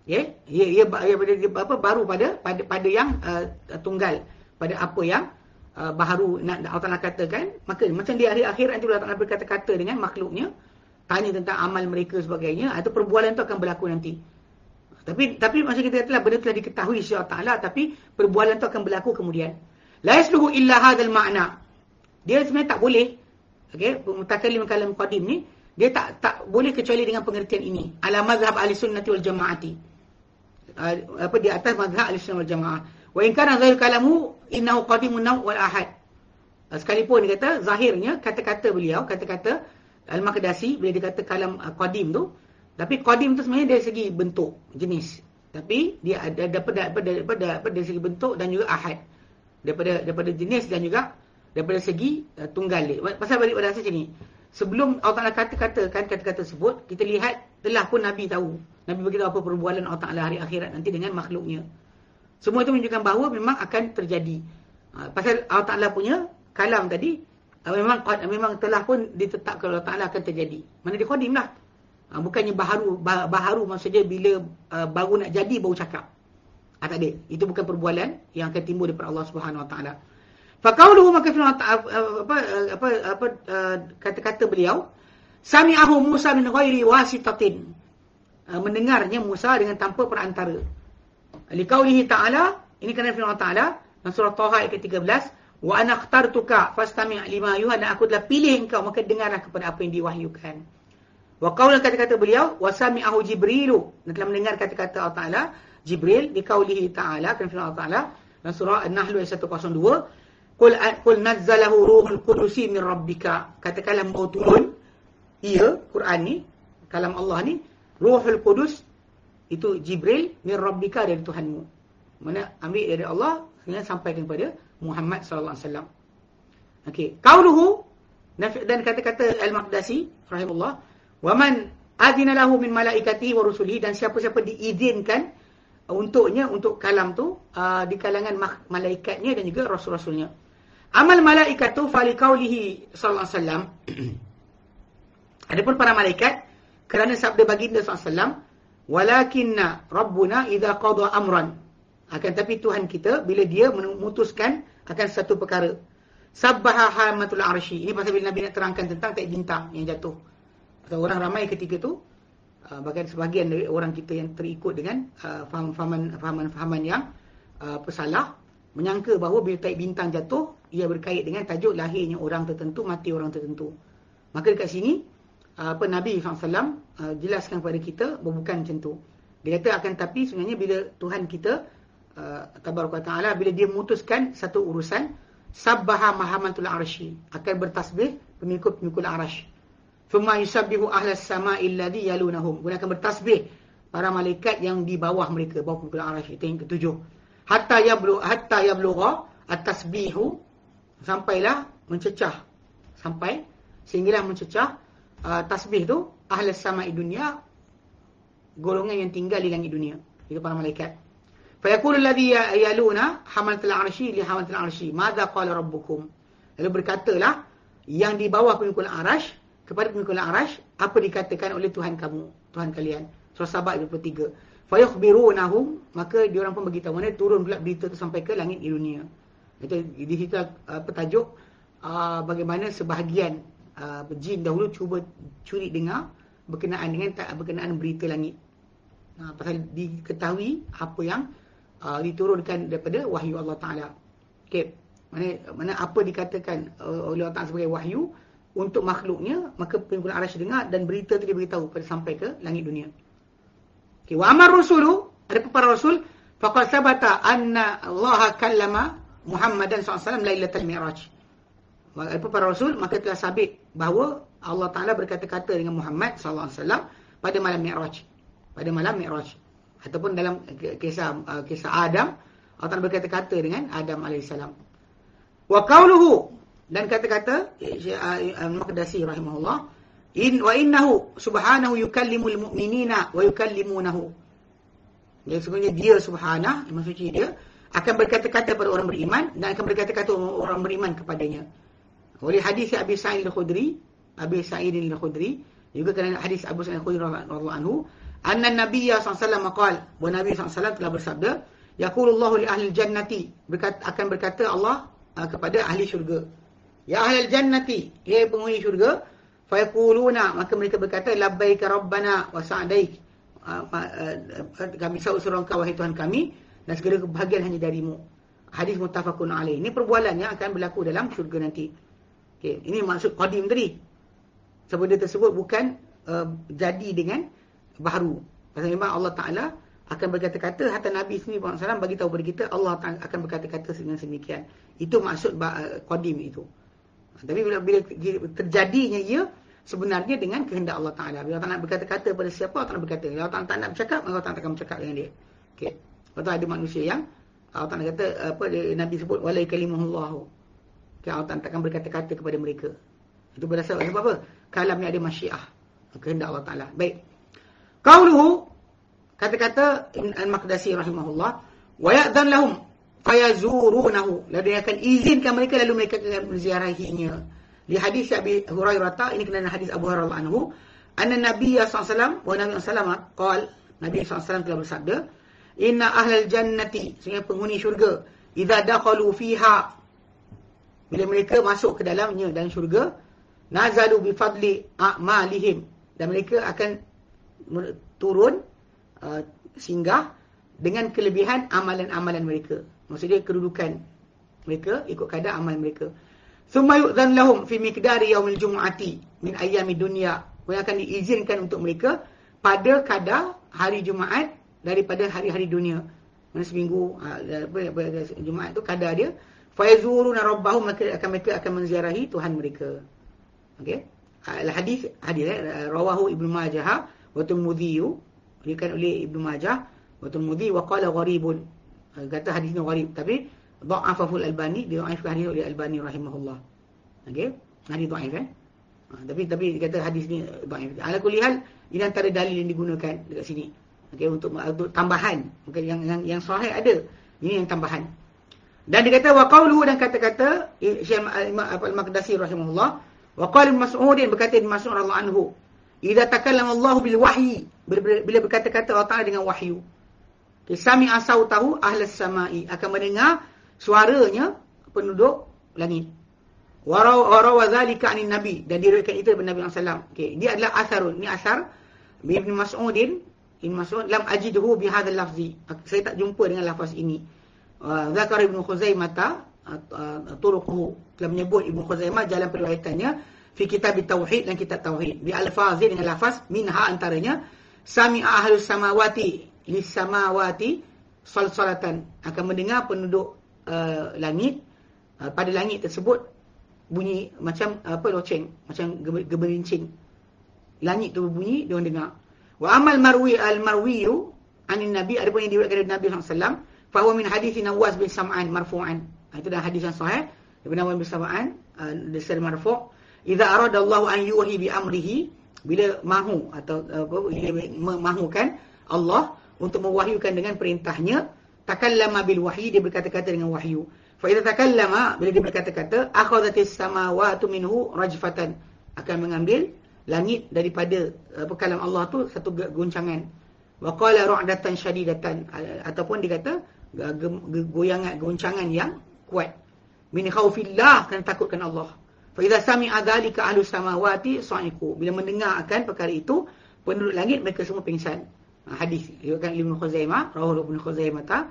Ya ia ia apa baru pada pada pada yang uh, tunggal. Pada apa yang uh, baharu nak Allah taala katakan. Maka macam di akhir-akhir nanti Allah taala berkata-kata dengan makhluknya tanya tentang amal mereka sebagainya atau perbualan itu akan berlaku nanti. Tapi tapi macam kita katalah benda telah diketahui Allah Taala tapi perbualan itu akan berlaku kemudian. La yasluhu illa hadzal ma'na. Dia sebenarnya tak boleh okey mutakallim kalam qadim ni dia tak tak boleh kecuali dengan pengertian ini. Ala mazhab ahli sunnati wal jamaati. Uh, apa di atas mazhab ahli sunnah wal jamaah. Wa in kana zahir kalamu innahu qadimun naw wal ahad. Uh, sekalipun dia kata zahirnya kata-kata beliau kata-kata Al-Maqdasi bila dia kata kalam uh, qadim tu tapi qadim tu sebenarnya dari segi bentuk jenis. Tapi dia ada daripada daripada daripada, daripada dari segi bentuk dan juga ahad. Daripada daripada jenis dan juga daripada segi uh, tunggal pasal balik pada asas ni sebelum Allah Taala kata-katakan kata-kata tersebut kita lihat telah pun nabi tahu. Nabi beritahu apa perbualan Allah Taala hari akhirat nanti dengan makhluknya. Semua itu menunjukkan bahawa memang akan terjadi. Uh, pasal Allah Taala punya kalam tadi memang memang telah pun ditetapkan Allah Taala akan terjadi. Mana dia qadim lah. Ha, bukannya baharu baharu maksudnya bila uh, baru nak jadi baru cakap. Ha, tak ada. Itu bukan perbualan yang akan timbul daripada Allah Subhanahu Wa Taala. Fa qauluhu maka firman apa apa apa kata-kata beliau sami'ahu Musa min ghairi wasitatin. Mendengarnya Musa dengan tanpa perantara. Liqaulihi ta'ala ini kerana firman Allah Taala dalam surah Taha ayat ke-13 Wa ana akhtartuka fastami' lima yuha dan aku telah pilih engkau maka dengarlah kepada apa yang diwahyukan. Wa qaula kata-kata beliau wa sami'ahu Jibrilu dan telah mendengar kata-kata Allah Taala Jibril di qaulihi ta'ala kan firman Allah Taala dalam surah An-Nahl ayat 102 Qul qul nazzalahu ruhul qudus min rabbika. Katakanlah mau turun. Ia Quran ni, kalam Allah ni, Ruhul Qudus itu Jibril min rabbika dari Tuhanmu. Mana ambil dari Allah sehingga sampaikan kepada Muhammad sallallahu alaihi wasallam. Okey, qauluhu dan kata-kata Al-Maqdisi rahimahullah, "Wa man adina lahu min malaikati wa rusulihi" dan siapa-siapa diizinkan untuknya untuk kalam tu uh, di kalangan malaikatnya dan juga rasul-rasulnya. Amal malaikat tu fali qaulihi sallallahu alaihi wasallam. <clears throat> Adapun para malaikat kerana sabda baginda sallallahu alaihi wasallam, "Walakinna rabbuna idza qada amran." Akan tapi Tuhan kita bila dia memutuskan akan satu perkara. Sabbaha hamatul arsy. Ini pasal bila Nabi nak terangkan tentang tak bintang yang jatuh. Pasal orang ramai ketika tu uh, bagian sebahagian dari orang kita yang terikut dengan uh, fahaman fahaman yang pesalah menyangka bahawa bila taik bintang jatuh ia berkait dengan tajuk lahirnya orang tertentu mati orang tertentu maka dekat sini apa Nabi SAW jelaskan kepada kita bukan macam tu dia kata akan tapi sebenarnya bila Tuhan kita tabaraka taala bila dia memutuskan satu urusan sabbaha mahamatul arsy akan bertasbih pengikut-pengikut arsy thumma yusabbihu ahlas sama'i alladhi yalunahum. Guna akan bertasbih para malaikat yang di bawah mereka bawah pengikut arsy itu yang ketujuh. Hatta yablu hatta yablugha at-tasbihu sampailah mencecah sampai sehinggalah mencecah uh, tasbih tu ahli sama'i dunia golongan yang tinggal di langit dunia itu para malaikat fa yaqulu alladhi ya-, yaluna hamalatul arsy li hamalatul arsy madza qala rabbukum lalu berkatalah yang di bawah pengikut arash kepada pengikut arash apa dikatakan oleh Tuhan kamu Tuhan kalian? Surah sabah 23 fayukhbirunahum maka dia orang pun beritahu mana turun pula berita tu sampai ke langit dunia. Itu di situ apa tajuk uh, bagaimana sebahagian uh, jin dahulu cuba curi dengar berkenaan dengan berkenaan berita langit. Uh, pasal diketahui apa yang uh, diturunkan daripada wahyu Allah taala okey mana mana apa dikatakan uh, oleh Allah taala sebagai wahyu untuk makhluknya maka penggunaan arasy dengar dan berita tu dia beritahu pada sampai ke langit dunia Okay, wa amar rasulu ada para rasul faqad sabata anna Allah kallama Muhammadan SAW lailatul mi'raj. Ada para rasul maka telah sabit bahawa Allah Taala berkata-kata dengan Muhammad SAW pada malam Mi'raj. Pada malam Mi'raj. Ataupun dalam kisah uh, kisah Adam Allah Taala berkata-kata dengan Adam alaihissalam. Wa qauluhu dan kata-kata Al-Maqdisi rahimahullah In wa innahu subhanahu yukallimul mu'minina wa yukallimunahu. Jadi sebenarnya dia subhanah, maksudnya dia akan berkata-kata kepada orang beriman dan akan berkata-kata orang beriman kepadanya. Oleh hadis Abi Sa'id Al-Khudri, Abi Sa'id Al-Khudri, juga kerana hadis Abu Sa'id Al-Khudri radhiyallahu anhu, anna Nabi wasallam qala, wa Nabi sallallahu telah bersabda, yaqulullahu li ahli jannati, berkata, akan berkata Allah uh, kepada ahli syurga. Ya ahli jannati, ya penghuni syurga, Fayaquluna maka mereka berkata labbaika rabbana wa sa'daik. Ah, ah, kami sahut surah engkau wahai Tuhan kami dan segala kebahagiaan hanya darimu. Hadis muttafaqun alaih. Ini perbualan yang akan berlaku dalam syurga nanti. Okey, ini maksud qadim tadi. Sebab dia tersebut bukan uh, jadi dengan baru. Pasal memang Allah Taala akan berkata-kata hatta Nabi sendiri SAW bagi tahu kepada kita Allah akan berkata-kata dengan sedemikian. Itu maksud uh, qadim itu. Tapi bila, bila terjadinya ia sebenarnya dengan kehendak Allah Taala. Bila Allah nak berkata-kata pada siapa Allah Taala berkata. Bila Allah tak nak bercakap, maka Allah Taala akan bercakap dengan dia. Okey. Lepas ada manusia yang Allah Taala kata apa dia, Nabi sebut walai kalimahullah. Okay, Allah Taala takkan berkata-kata kepada mereka. Itu berdasarkan apa? Kalam ni ada masyiah. Kehendak Allah Taala. Baik. Qauluhu kata-kata Al-Maqdisi rahimahullah wa ya'dhan lahum fayazurunahu lalu dia akan izinkan mereka lalu mereka akan menziarahinya. Di hadis Abi Hurairah ini kena hadis Abu Hurairah anhu. Anna Nabi sallallahu wa Nabi sallallahu qol Nabi sallallahu telah bersabda inna ahlal jannati sehingga penghuni syurga idza dakhalu fiha bila mereka masuk ke dalamnya dalam syurga nazalu bi fadli a'malihim dan mereka akan turun uh, singgah dengan kelebihan amalan-amalan mereka Maksudnya kedudukan mereka ikut kadar amal mereka. Summa yu'dhan lahum fi miqdari yaumil jum'ati min ayyami dunya. Yang akan diizinkan untuk mereka pada kadar hari Jumaat daripada hari-hari dunia. Mana seminggu ha, apa Jumaat tu kadar dia fayazuruna rabbahum maka akan mereka akan menziarahi Tuhan mereka. Okey. Al hadis hadis eh, rawahu Ibnu Majah wa Tirmidzi diriwayatkan oleh Ibnu Majah wa Tirmidzi wa qala gharibun. Kata hadisnya gharib tapi dha'afahu al-Albani didhaifkan hadis oleh Albani rahimahullah. Okey. Hadis dhaif eh. Ha, tapi tapi kata hadis ni dhaif. Ala kulli hal ini antara dalil yang digunakan dekat sini. Okey untuk, untuk tambahan. Mungkin yang yang yang sahih ada. Ini yang tambahan. Dan dia kata wa qawluhu dan kata-kata Syekh Imam Al-Maqdisi rahimahullah wa qala Mas'ud berkata Ibn Mas'ud radhiyallahu anhu idza takallama Allah bil wahyi. Bila berkata-kata Allah Taala dengan wahyu. Kisami tahu ahli samai. Akan mendengar suaranya penduduk langit. Waraw wa zalika anin nabi. Dan diriwayatkan itu daripada Nabi alaihi wasallam. Okey dia adalah asarun. Ni asar Ibn Mas'udin. Ibn Mas'ud lam ajidhu bi hadzal lafzi. Saya tak jumpa dengan lafaz ini. Uh, Zakar Ibn Khuzaimah uh, uh, telah menyebut Ibn Khuzaimah jalan periwayatannya fi kitab tauhid dan kitab tauhid. Bi alfazi dengan lafaz minha antaranya sami ahlus samawati lis samawati salsalatan. Akan mendengar penduduk uh, langit uh, pada langit tersebut bunyi macam apa loceng macam geberincing. Langit tu bunyi dia dengar. Wa amal marwi al marwiyu anin nabi ada pun yang diriwayatkan dari Nabi wasallam Fahuwa min hadis Nawas bin Sam'an marfu'an. Itu dah hadis yang sahih. Ibn Nawas bin Sam'an, uh, dasar marfu' Iza arada Allah an yuhi bi amrihi. Bila mahu atau uh, apa, memahukan Allah untuk mewahyukan dengan perintahnya. Takallama bil wahyi, dia berkata-kata dengan wahyu. Fa idza takallama, bila dia berkata-kata, akhadhatis samawati minhu rajfatan. Akan mengambil langit daripada apa kalam Allah tu satu guncangan. Wa qala ru'datan syadidatan ataupun dia kata goyangan goncangan yang kuat min khaufillah kan takutkan Allah fa idza sami'a dzalika ahlu samawati sa'iqu bila mendengar akan perkara itu penduduk langit mereka semua pingsan. Ha, hadis riwayat Ibnu Khuzaimah rawahu Ibnu Khuzaimah ta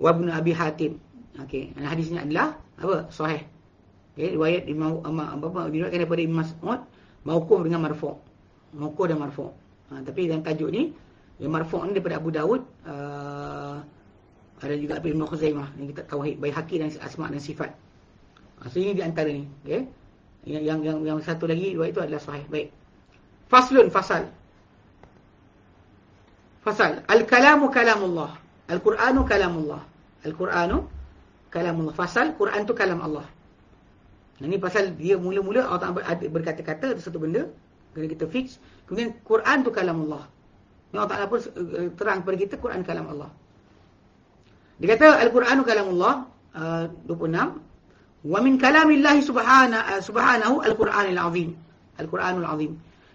wa Ibnu Abi Hatim. Okey dan hadis ini adalah apa sahih. Okey riwayat Imam apa apa diriwayatkan daripada Imam Mas'ud mauquf dengan marfu' mauquf dan marfu' ha, tapi dalam tajuk ni yang marfu' ni daripada Abu Dawud uh, ada juga Ibn Khuzaimah yang kita tauhid Baihaqi dan asma dan sifat. Ha, so ini di antara ni, okey. Yang, yang yang yang satu lagi dua itu adalah sahih. Baik. Faslun fasal. Fasal. Al-kalamu kalamullah. Al-Qur'anu kalamullah. Al-Qur'anu kalamullah. Fasal Quran tu kalam Allah. Ini pasal dia mula-mula Allah Taala berkata-kata satu benda kena kita fix. Kemudian Quran tu kalam Allah. Allah Taala pun eh, terang kepada kita Quran kalam Allah. Dia kata Al-Quran kalamullah uh, 26 wa min kalamillahi subhanahu uh, subhanahu al-Quranil azim. Al-Quranul azim.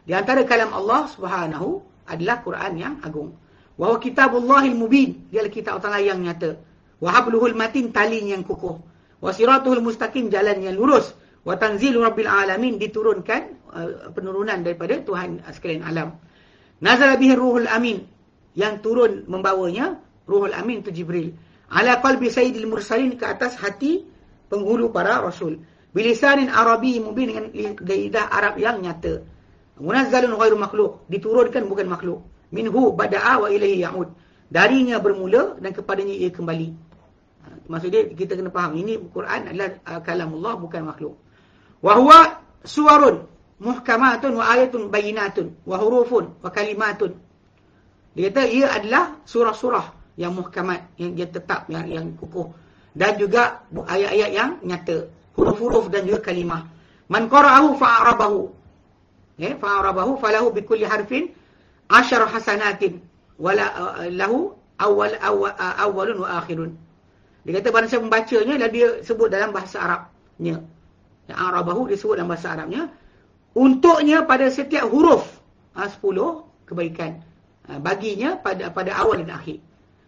Di antara kalam Allah Subhanahu adalah Quran yang agung. Wa huwa kitabullahil mubin. Dia adalah kitab Allah yang nyata. Wa habluhul matin tali yang kukuh. Wa siratuhul mustaqim jalan yang lurus. Wa tanzilu rabbil alamin diturunkan uh, penurunan daripada Tuhan sekalian alam. Nazala bihi ruhul amin yang turun membawanya ruhul amin tu Jibril ala qalbi sayyidil mursalin ke atas hati penghulu para rasul. Bilisanin arabi mubin dengan lidah arab yang nyata. Munazzalun ghairu makhluq diturunkan bukan makhluk. Minhu bada'a wa ilaihi ya'ud. Darinya bermula dan kepadanya ia kembali. Ha, maksud dia kita kena faham ini Quran adalah uh, kalamullah bukan makhluk. Wa huwa suwarun muhkamatun wa ayatun bayinatun wa hurufun wa kalimatun. Dia kata ia adalah surah-surah yang muhkamat yang dia tetap yang yang kukuh dan juga ayat-ayat yang nyata. Huruf-huruf dan juga kalimah. Man qara'ahu fa'arabahu. Ya fa'arabahu falahu bikulli harfin ashar hasanatin. Wala uh, lahu awal uh, awalun wa akhirun. Dia kata barang siapa membacanya dan dia sebut dalam bahasa Arabnya. Yang arabahu disebut dalam bahasa Arabnya. Untuknya pada setiap huruf. Uh, 10 kebaikan. Uh, baginya pada pada awal dan akhir.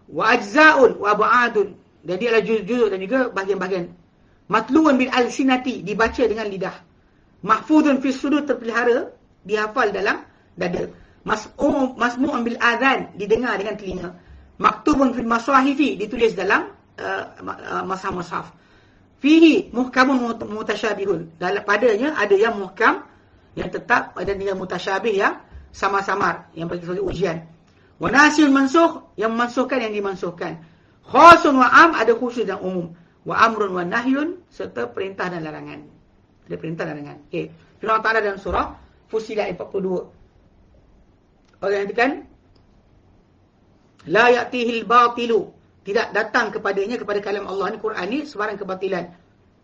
Wa ajza'un wa ba'adun dan dia adalah juzuk dan juga bahagian-bahagian. Matluun bil alsinati dibaca dengan lidah. Mahfuzun fi sudur terpelihara dihafal dalam dada. Mas'um masmu'un bil adhan didengar dengan telinga. Maktubun fil masahifi ditulis dalam uh, uh mashaf-mashaf fihi muhkamun mutasyabihun. Dalam padanya ada yang muhkam yang tetap ada yang mutasyabih yang sama-samar yang bagi ujian. Wanasil mansuh yang memansuhkan yang dimansuhkan. Khasun wa am ada khusus dan umum. wa amrun wa nahyun serta perintah dan larangan. Ada perintah dan larangan. Okey. Firman Allah Taala dalam surah Fusilat 42. Allah nyatakan la ya'tihi al-batilu tidak datang kepadanya kepada kalam Allah ni Quran ni sebarang kebatilan.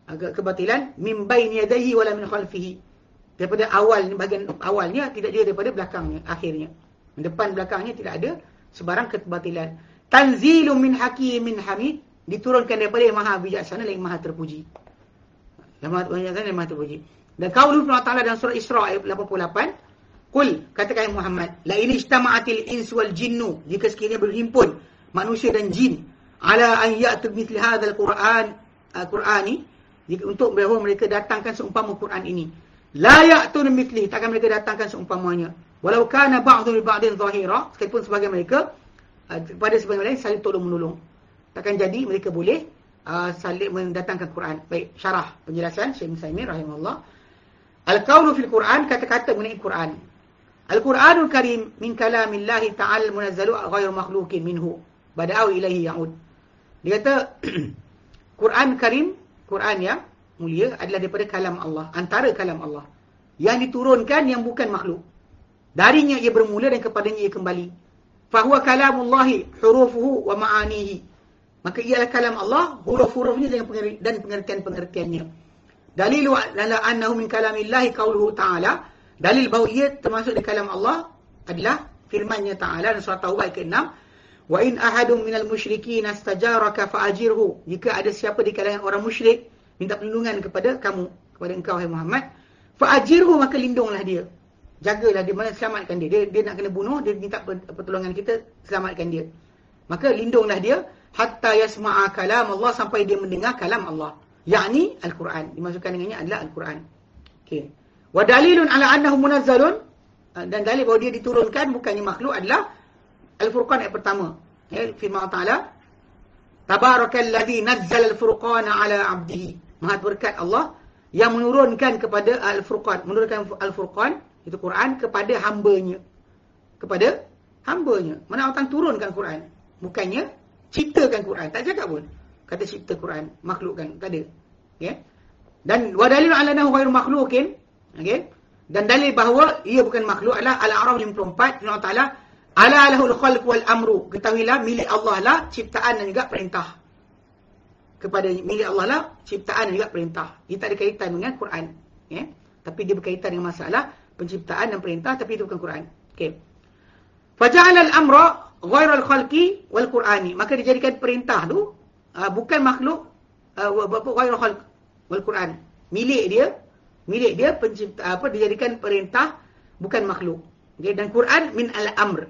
Agak kebatilan min baini yadayhi wala min khalfihi. Daripada awal ni bahagian awalnya tidak dia daripada belakangnya akhirnya. Depan belakangnya tidak ada sebarang kebatilan. Tanzilun min hakimin hamid diturunkan daripada yang maha bijaksana yang maha terpuji. Yang maha bijaksana yang maha terpuji. Dan kaulu Allah Ta'ala dalam surah Isra ayat 88. Kul, katakan Muhammad. La ini istama'atil ins wal jinnu. Jika sekiranya berhimpun manusia dan jin. Ala an ya'tu mithli hadzal Qur'an. Uh, Qur'ani. Jika, untuk bahawa mereka datangkan seumpama Quran ini. La ya'tu mithli. Takkan mereka datangkan seumpamanya. Walau kana ba'du li ba'din zahira. Sekalipun sebagai mereka. Uh, pada sebagian lain saling tolong menolong takkan jadi mereka boleh uh, saling mendatangkan Quran. Baik, syarah penjelasan Syekh Musaimin rahimahullah. Al-qawlu fil Quran kata-kata mengenai Quran. Al-Quranul Karim min kalamillahi ta'ala munazzalu ghairu makhluqin minhu. Bada'u ilahi ya'ud. Dia kata <clears throat> Quran Karim, Quran yang mulia adalah daripada kalam Allah, antara kalam Allah. Yang diturunkan yang bukan makhluk. Darinya ia bermula dan kepadanya ia kembali. Fahuwa kalamullahi hurufuhu wa ma'anihi. Maka ialah kalam Allah, huruf-hurufnya dan pengertian-pengertiannya. Dalil lala annahu min kalamillahi qauluhu ta'ala. Dalil bahawa ia termasuk di kalam Allah adalah firmannya ta'ala dalam surah Taubah ke-6. Wa in ahadun minal musyrikin astajaraka fa'ajirhu. Jika ada siapa di kalangan orang musyrik minta perlindungan kepada kamu, kepada engkau hai Muhammad, fa'ajirhu maka lindunglah dia. Jagalah dia, mana selamatkan dia. dia. Dia nak kena bunuh, dia minta pertolongan kita, selamatkan dia. Maka lindunglah dia hatta yasma'a kalam Allah sampai dia mendengar kalam Allah. Yakni Al-Quran. Dimasukkan dengannya adalah Al-Quran. Okey. Wa dalilun ala annahu munazzalun ah, dan dalil bahawa dia diturunkan bukannya makhluk adalah Al-Furqan ayat pertama. Ya, firman Allah Taala Tabarakalladzi nazzala al-furqana ala 'abdihi. Maha berkat Allah yang menurunkan kepada Al-Furqan, menurunkan Al-Furqan itu Quran kepada hamba-Nya. Kepada hamba-Nya. Mana Allah turunkan Quran? Bukannya ciptakan Quran. Tak cakap pun. Kata cipta Quran. Makhlukkan. Tak ada. Okay. Dan wadalil ala nahu ghairu makhlukin. Okay. Dan dalil bahawa ia bukan makhluk adalah Al-A'raf 54. Allah Ta'ala. Ala alahul khalq wal amru. Ketahuilah milik Allah lah ciptaan dan juga perintah. Kepada milik Allah lah ciptaan dan juga perintah. Dia tak ada kaitan dengan Quran. Okay. Tapi dia berkaitan dengan masalah penciptaan dan perintah. Tapi itu bukan Quran. Okay. Faja'ala al-amra ghairul khalqi wal qur'ani maka dijadikan perintah tu uh, bukan makhluk uh, ghairul khalq wal qur'an milik dia milik dia pencipta apa dijadikan perintah bukan makhluk okay? dan Quran min al-amr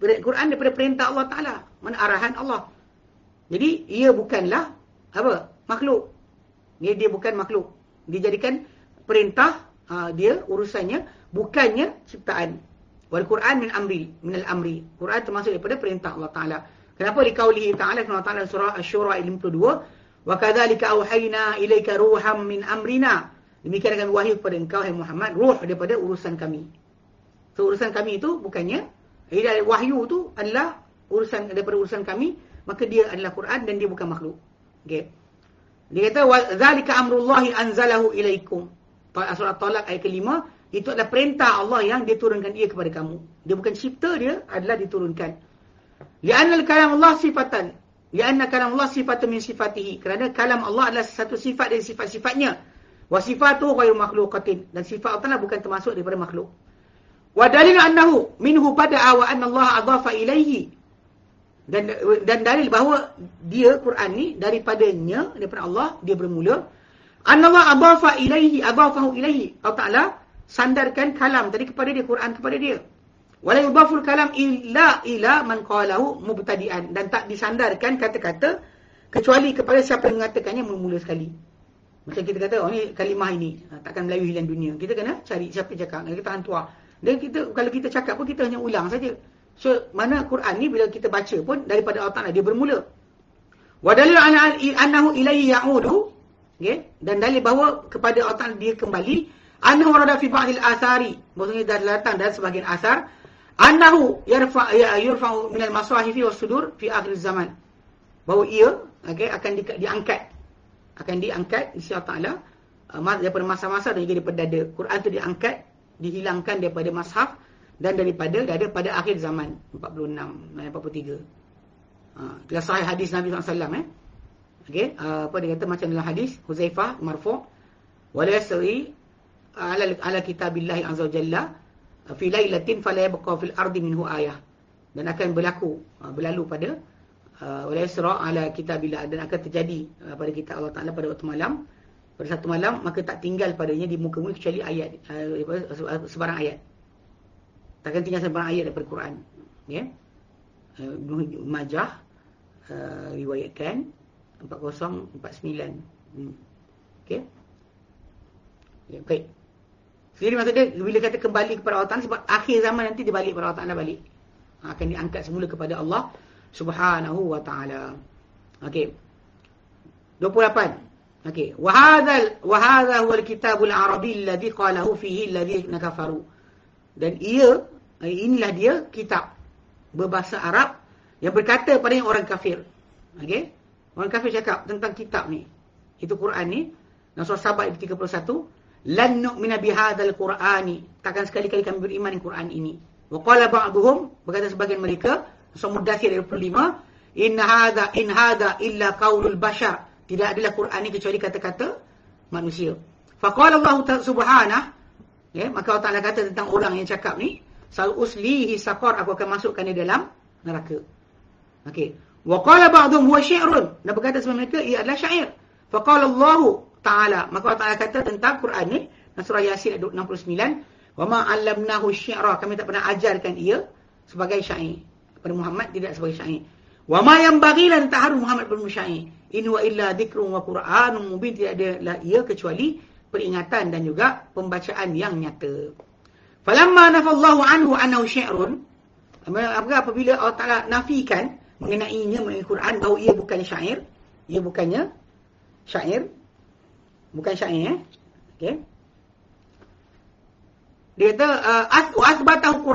Quran daripada perintah Allah Taala mana arahan Allah jadi ia bukanlah apa makhluk dia dia bukan makhluk dijadikan perintah uh, dia urusannya bukannya ciptaan Wal Quran min amri, min al-amri. Quran termasuk daripada perintah Allah Taala. Kenapa di qaulihi ta'ala Allah Taala surah Asy-Syura ayat 52, wa kadzalika auhayna ilaika ruham min amrina. Demikian kami wahyu kepada engkau hai Muhammad ruh daripada urusan kami. So urusan kami itu bukannya eh, wahyu itu adalah urusan daripada urusan kami, maka dia adalah Quran dan dia bukan makhluk. Okey. Dia kata wa dzalika amrullahi anzalahu ilaikum. Surah Talak ayat kelima, itu adalah perintah Allah yang diturunkan ia kepada kamu. Dia bukan cipta dia, adalah diturunkan. Lianna kalam Allah sifatan. Lianna kalam Allah sifatan min sifatihi. Kerana kalam Allah adalah satu sifat dari sifat-sifatnya. Wa sifatu ghairu makhluqatin. Dan sifat Allah bukan termasuk daripada makhluk. Wa dalil annahu minhu bada'a wa anna Allah adhafa ilaihi. Dan dan dalil bahawa dia Quran ni daripadanya daripada Allah dia bermula. Anna Allah adhafa ilaihi adhafahu ilaihi. Allah Taala sandarkan kalam tadi kepada dia Quran kepada dia. Wala yudaful kalam illa ila man qalahu mubtadi'an. Dan tak disandarkan kata-kata kecuali kepada siapa yang mengatakannya mula sekali. Macam kita kata oh ni kalimah ini. Ha, takkan Melayu hilang dunia. Kita kena cari siapa cakap. Kita hantua dan kita kalau kita cakap pun kita hanya ulang saja. So mana Quran ni bila kita baca pun daripada Allah Taala dia bermula. Wa dalil annahu ilayhi ya'udu okay? dan dalil bahawa kepada Allah Taala dia kembali Annahu warada fi ba'dil athari. Maksudnya dah datang dalam sebagian asar. Annahu yarfa ya yurfa'u min al-masahif wa sudur fi akhir zaman. bahawa ia okay, akan di, diangkat akan diangkat insya Allah Taala uh, daripada masa-masa dan juga daripada dada. Quran itu diangkat, dihilangkan daripada mashaf dan daripada dada pada akhir zaman 46 dan 43. Ha, uh, sahih hadis Nabi SAW eh. Okey, uh, apa dia kata macam dalam hadis Huzaifah marfu' wala ala ala kitabillahi azza wajalla fi lailatin fala yabqa fil ardi minhu ayah. Dan akan berlaku uh, berlalu pada uh, wala yasra ala kitabillah. Dan akan terjadi uh, pada kitab Allah Taala pada waktu malam. Pada satu malam maka tak tinggal padanya di muka bumi kecuali ayat uh, sebarang ayat. Takkan tinggal sebarang ayat daripada Quran. Ya yeah? uh, Majah uh, riwayatkan 4049 hmm. okey ya baik jadi maksudnya bila kata kembali kepada Allah Taala sebab akhir zaman nanti dia balik kepada Allah Taala balik akan diangkat semula kepada Allah Subhanahu wa taala. Okey. 28. Okey. Wa hadzal wa hadza huwa al-kitabul arabi alladhi qalahu fihi alladhina kafaru. Dan ia inilah dia kitab berbahasa Arab yang berkata pada orang kafir. Okey. Orang kafir cakap tentang kitab ni. Itu Quran ni. Surah Sabah ayat 31, "Lan nu'mina bihadzal Qur'ani." Takkan sekali-kali kami beriman dengan Quran ini. Wa qala ba'dhum berkata sebagian mereka surah Mudathir ayat 25 in hadha in hadha illa qaulul bashar tidak adalah Quran ini kecuali kata-kata manusia. Fa qala Allah subhanahu ya maka Allah Taala kata tentang orang yang cakap ni sal uslihi saqar aku akan masukkan dia dalam neraka. Okey. Wa qala ba'dhum huwa syi'run dan berkata sebagian mereka ia adalah syair. Fa qala Allah Taala maka Allah Taala kata tentang Quran ni surah Yasin ayat 69 Wa ma 'allamnahu syi'ra kami tak pernah ajarkan ia sebagai syair. Kepada Muhammad tidak sebagai syair. Wa ma yanbaghi lan taharu Muhammad bin syair. In wa illa dzikrun wa qur'anun mubin tidak ada la ia kecuali peringatan dan juga pembacaan yang nyata. Falamma nafallahu anhu annahu syi'run apabila Allah Taala nafikan mengenainya mengenai Quran bahawa ia bukan syair, ia bukannya syair. Bukan syair eh. Okey. Dia kata uh, as asbatahu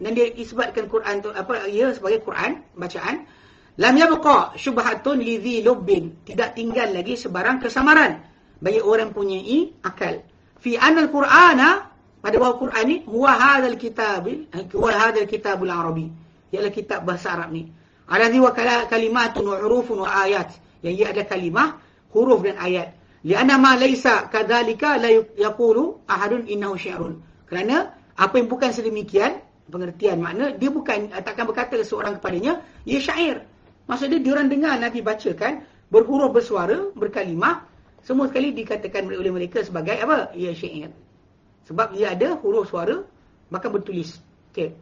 dan dia isbatkan Quran tu apa ia sebagai Quran bacaan. Lam yabqa syubhatun li dhi lubbin. Tidak tinggal lagi sebarang kesamaran bagi orang punyai akal. Fi anal Qur'ana pada bahawa Quran ni huwa hadzal kitab huwa hadzal kitabul arabi. Ialah kitab bahasa Arab ni. Alladhi wa kalimatun wa hurufun wa ayat. Yang ia ada kalimah, huruf dan ayat. Lianna ma laysa kadzalika la yaqulu ahadun innahu syi'run. Kerana apa yang bukan sedemikian pengertian makna dia bukan takkan berkata seorang kepadanya ia syair. Maksudnya dia orang dengar Nabi bacakan berhuruf bersuara berkalimah semua sekali dikatakan oleh mereka sebagai apa? Ia syair. Sebab ia ada huruf suara maka bertulis. Okey.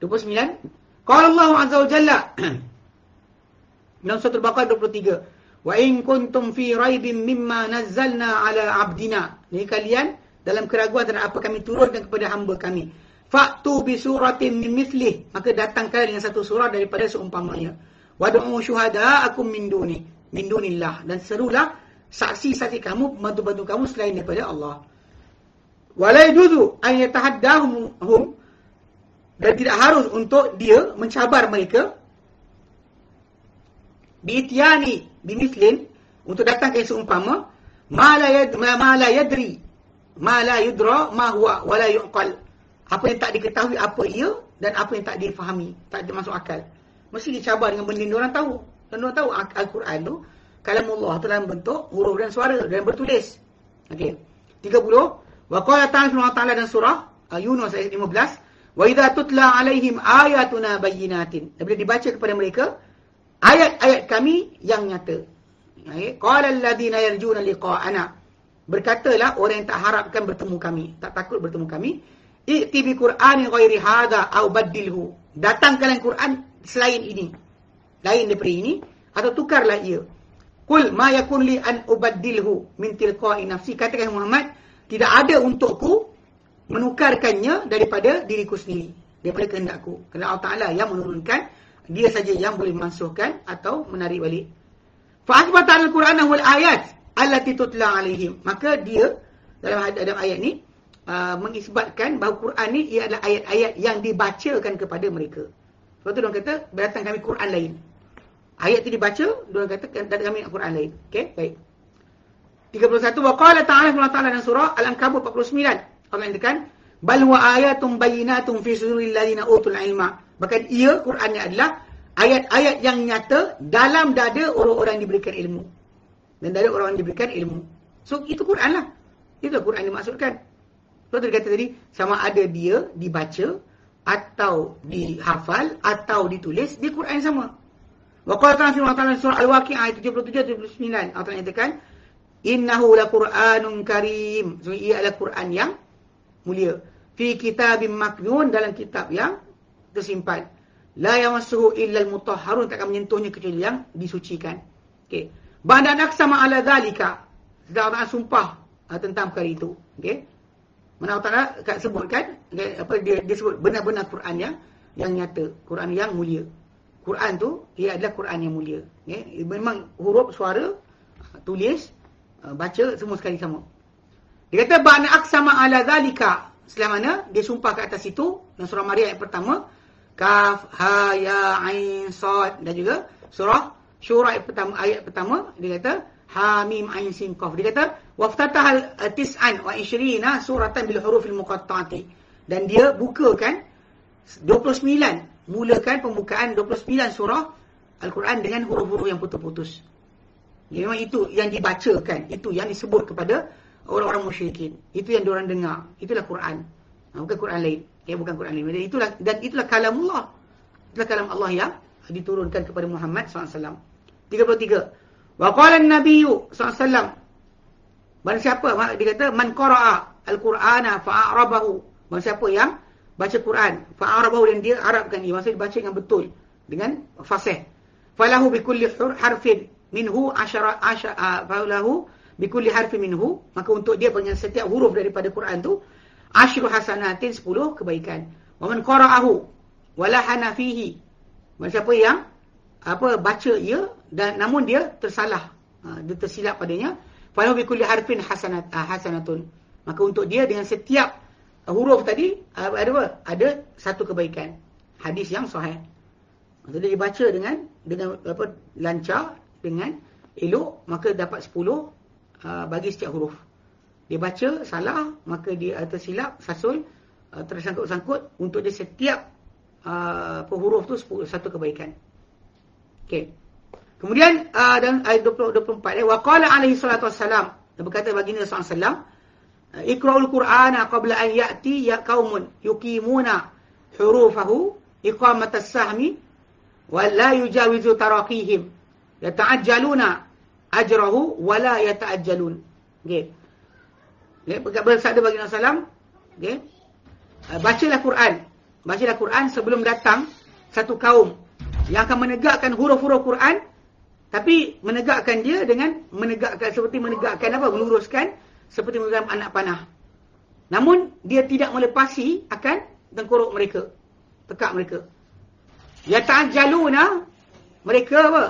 29. Qala Allah Azza wa Jalla <clears throat> dalam surah Al-Baqarah 23. Wa in kuntum fi raibin mimma nazzalna ala abdina. Ni kalian dalam keraguan terhadap apa kami turunkan kepada hamba kami. Faktu bi suratin min mithlih. Maka datangkan dengan satu surah daripada seumpamanya. Wad'u syuhada'akum min duni. Min dunillah. Dan serulah saksi-saksi kamu, bantu-bantu kamu selain daripada Allah. Walai juzu an yatahaddahum dan tidak harus untuk dia mencabar mereka. Biitiani bimithlin untuk datang ke seumpama ma la yadri ma la yudra ma huwa wa la yuqal. Apa yang tak diketahui apa ia dan apa yang tak difahami tak masuk akal. Mesti dicabar dengan benda yang orang tahu. Dan orang tahu al-Quran tu kalamullah tu dalam bentuk huruf dan suara dan bertulis. Okey. 30 wa qala ta'ala dan surah uh, Yunus ayat 15 wa idza tutla alaihim ayatuna bayyinatin bila dibaca kepada mereka ayat-ayat kami yang nyata qala alladhina yarjuna liqa'ana Berkatalah orang yang tak harapkan bertemu kami, tak takut bertemu kami, i'ti bi Qur'ani ghairi hadha aw badilhu. Datangkanlah Quran selain ini. Lain daripada ini atau tukarlah ia. Qul ma yakun li an ubaddilhu min tilqa'i nafsi. Katakan Muhammad, tidak ada untukku menukarkannya daripada diriku sendiri, daripada kehendakku. Kerana Allah Taala yang menurunkan, dia saja yang boleh memasukkan atau menarik balik. Fa asbata al-Qur'ana wal ayat allati tutla alaihim maka dia dalam dalam ayat ni uh, mengisbatkan bahawa Quran ni ia adalah ayat-ayat yang dibacakan kepada mereka sebab tu dia kata berdatang kami Quran lain ayat itu dibaca, dia kata dan kami Al-Quran lain. Okey, baik. 31 wa qala ta'ala Allah Ta'ala dalam surah Al-Ankabut 49. Allah katakan bal wa ayatun bayyinatun fi suduril ladina utul ilma. Bahkan ia Quran ni adalah ayat-ayat yang nyata dalam dada orang-orang diberikan ilmu. Dan dada orang yang diberikan ilmu. So itu Quran lah. Itu Quran dimaksudkan. Sebab tu dia kata tadi sama ada dia dibaca atau dihafal atau ditulis di Quran yang sama. Wa qala ta'ala fi surah Al-Waqi'ah ayat 77 79 Allah nyatakan Innahu la Qur'anun karim. So, ia adalah Quran yang mulia. Fi kitabim maknun dalam kitab yang tersimpan. La yamassuhu illa al-mutahharun takkan menyentuhnya kecuali yang disucikan. Okey. Ba'da naksama ala dhalika. Sedang sumpah uh, tentang perkara itu. Okey. Mana Allah Taala sebutkan okay, apa dia dia sebut benar-benar Quran yang yang nyata, Quran yang mulia. Quran tu ia adalah Quran yang mulia. Okey. Memang huruf suara tulis Uh, baca semua sekali sama. Dia kata ba'na aqsama ala zalika. Setelah mana dia sumpah ke atas itu dalam surah Maryam ayat pertama kaf ha ya ain sad dan juga surah syura ayat pertama ayat pertama dia kata ha mim ain sin qaf. Dia kata waftatahal tis'an wa 20 suratan bil hurufil muqatta'ati. Dan dia bukakan 29 mulakan pembukaan 29 surah Al-Quran dengan huruf-huruf yang putus-putus. Ya, memang itu yang dibacakan. Itu yang disebut kepada orang-orang musyrikin. Itu yang diorang dengar. Itulah Quran. Ha, bukan Quran lain. Ya, bukan Quran lain. Dan itulah, dan itulah kalam Allah. Itulah kalam Allah yang diturunkan kepada Muhammad SAW. 33. Wa qala an-nabiy SAW. Barang siapa? Dia kata, Man qara'a al-Qur'ana fa'arabahu. Barang siapa yang baca Quran. Fa'arabahu dan dia Arabkan dia. Maksudnya baca dengan betul. Dengan fasih. Falahu bikulli harfin minhu asyara asyara faulahu bikulli harfi minhu maka untuk dia punya setiap huruf daripada Quran tu asyru hasanatin 10 kebaikan. Wa man qara'ahu wala hanafihi macam siapa yang apa baca ia dan namun dia tersalah. Ha, dia tersilap padanya. Falahu bikulli harfin hasanat uh, hasanatun. Maka untuk dia dengan setiap huruf tadi uh, ada apa? Ada satu kebaikan. Hadis yang sahih. Maksudnya dia baca dengan dengan apa lancar dengan elok maka dapat 10 uh, bagi setiap huruf. Dia baca salah maka dia tersilap sasul uh, tersangkut-sangkut untuk dia setiap uh, huruf tu 10, satu kebaikan. Okey. Kemudian uh, dan ayat 20 24 eh waqala alaihi salatu wassalam dia berkata baginda sallallahu alaihi wasallam iqra'ul qur'ana qabla an ya'ti ya qaumun yuqimuna hurufahu iqamatas sahmi wa la yujawizu taraqihim yata'ajjaluna ajrahu wala yata'ajjalun. Okey. Okey, bersabda bagi Nabi sallam, okey. Uh, bacalah Quran. Bacalah Quran sebelum datang satu kaum yang akan menegakkan huruf-huruf Quran tapi menegakkan dia dengan menegakkan seperti menegakkan apa? meluruskan seperti menegakkan anak panah. Namun dia tidak melepasi akan tengkorok mereka. Tekak mereka. Ya ta'ajjaluna mereka apa?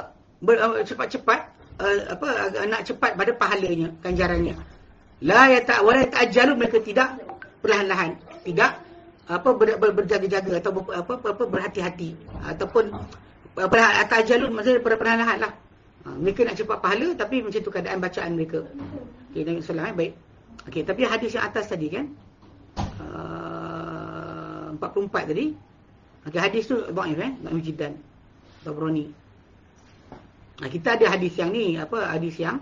Cepat-cepat uh, apa nak cepat pada pahalanya ganjarannya. La yata wala ta'ajjalu mereka tidak perlahan-lahan. Tidak apa ber, ber, berjaga-jaga atau ber, apa, apa berhati-hati. Ataupun perlahan ta'ajjalu maksudnya perlahan-lahan lah. Ha, mereka nak cepat pahala tapi macam tu keadaan bacaan mereka. Okey dan salam eh? baik. Okey tapi hadis yang atas tadi kan? Uh, 44 tadi. Okey hadis tu dhaif eh dhaif jiddan. Tabrani Nah, kita ada hadis yang ni, apa hadis yang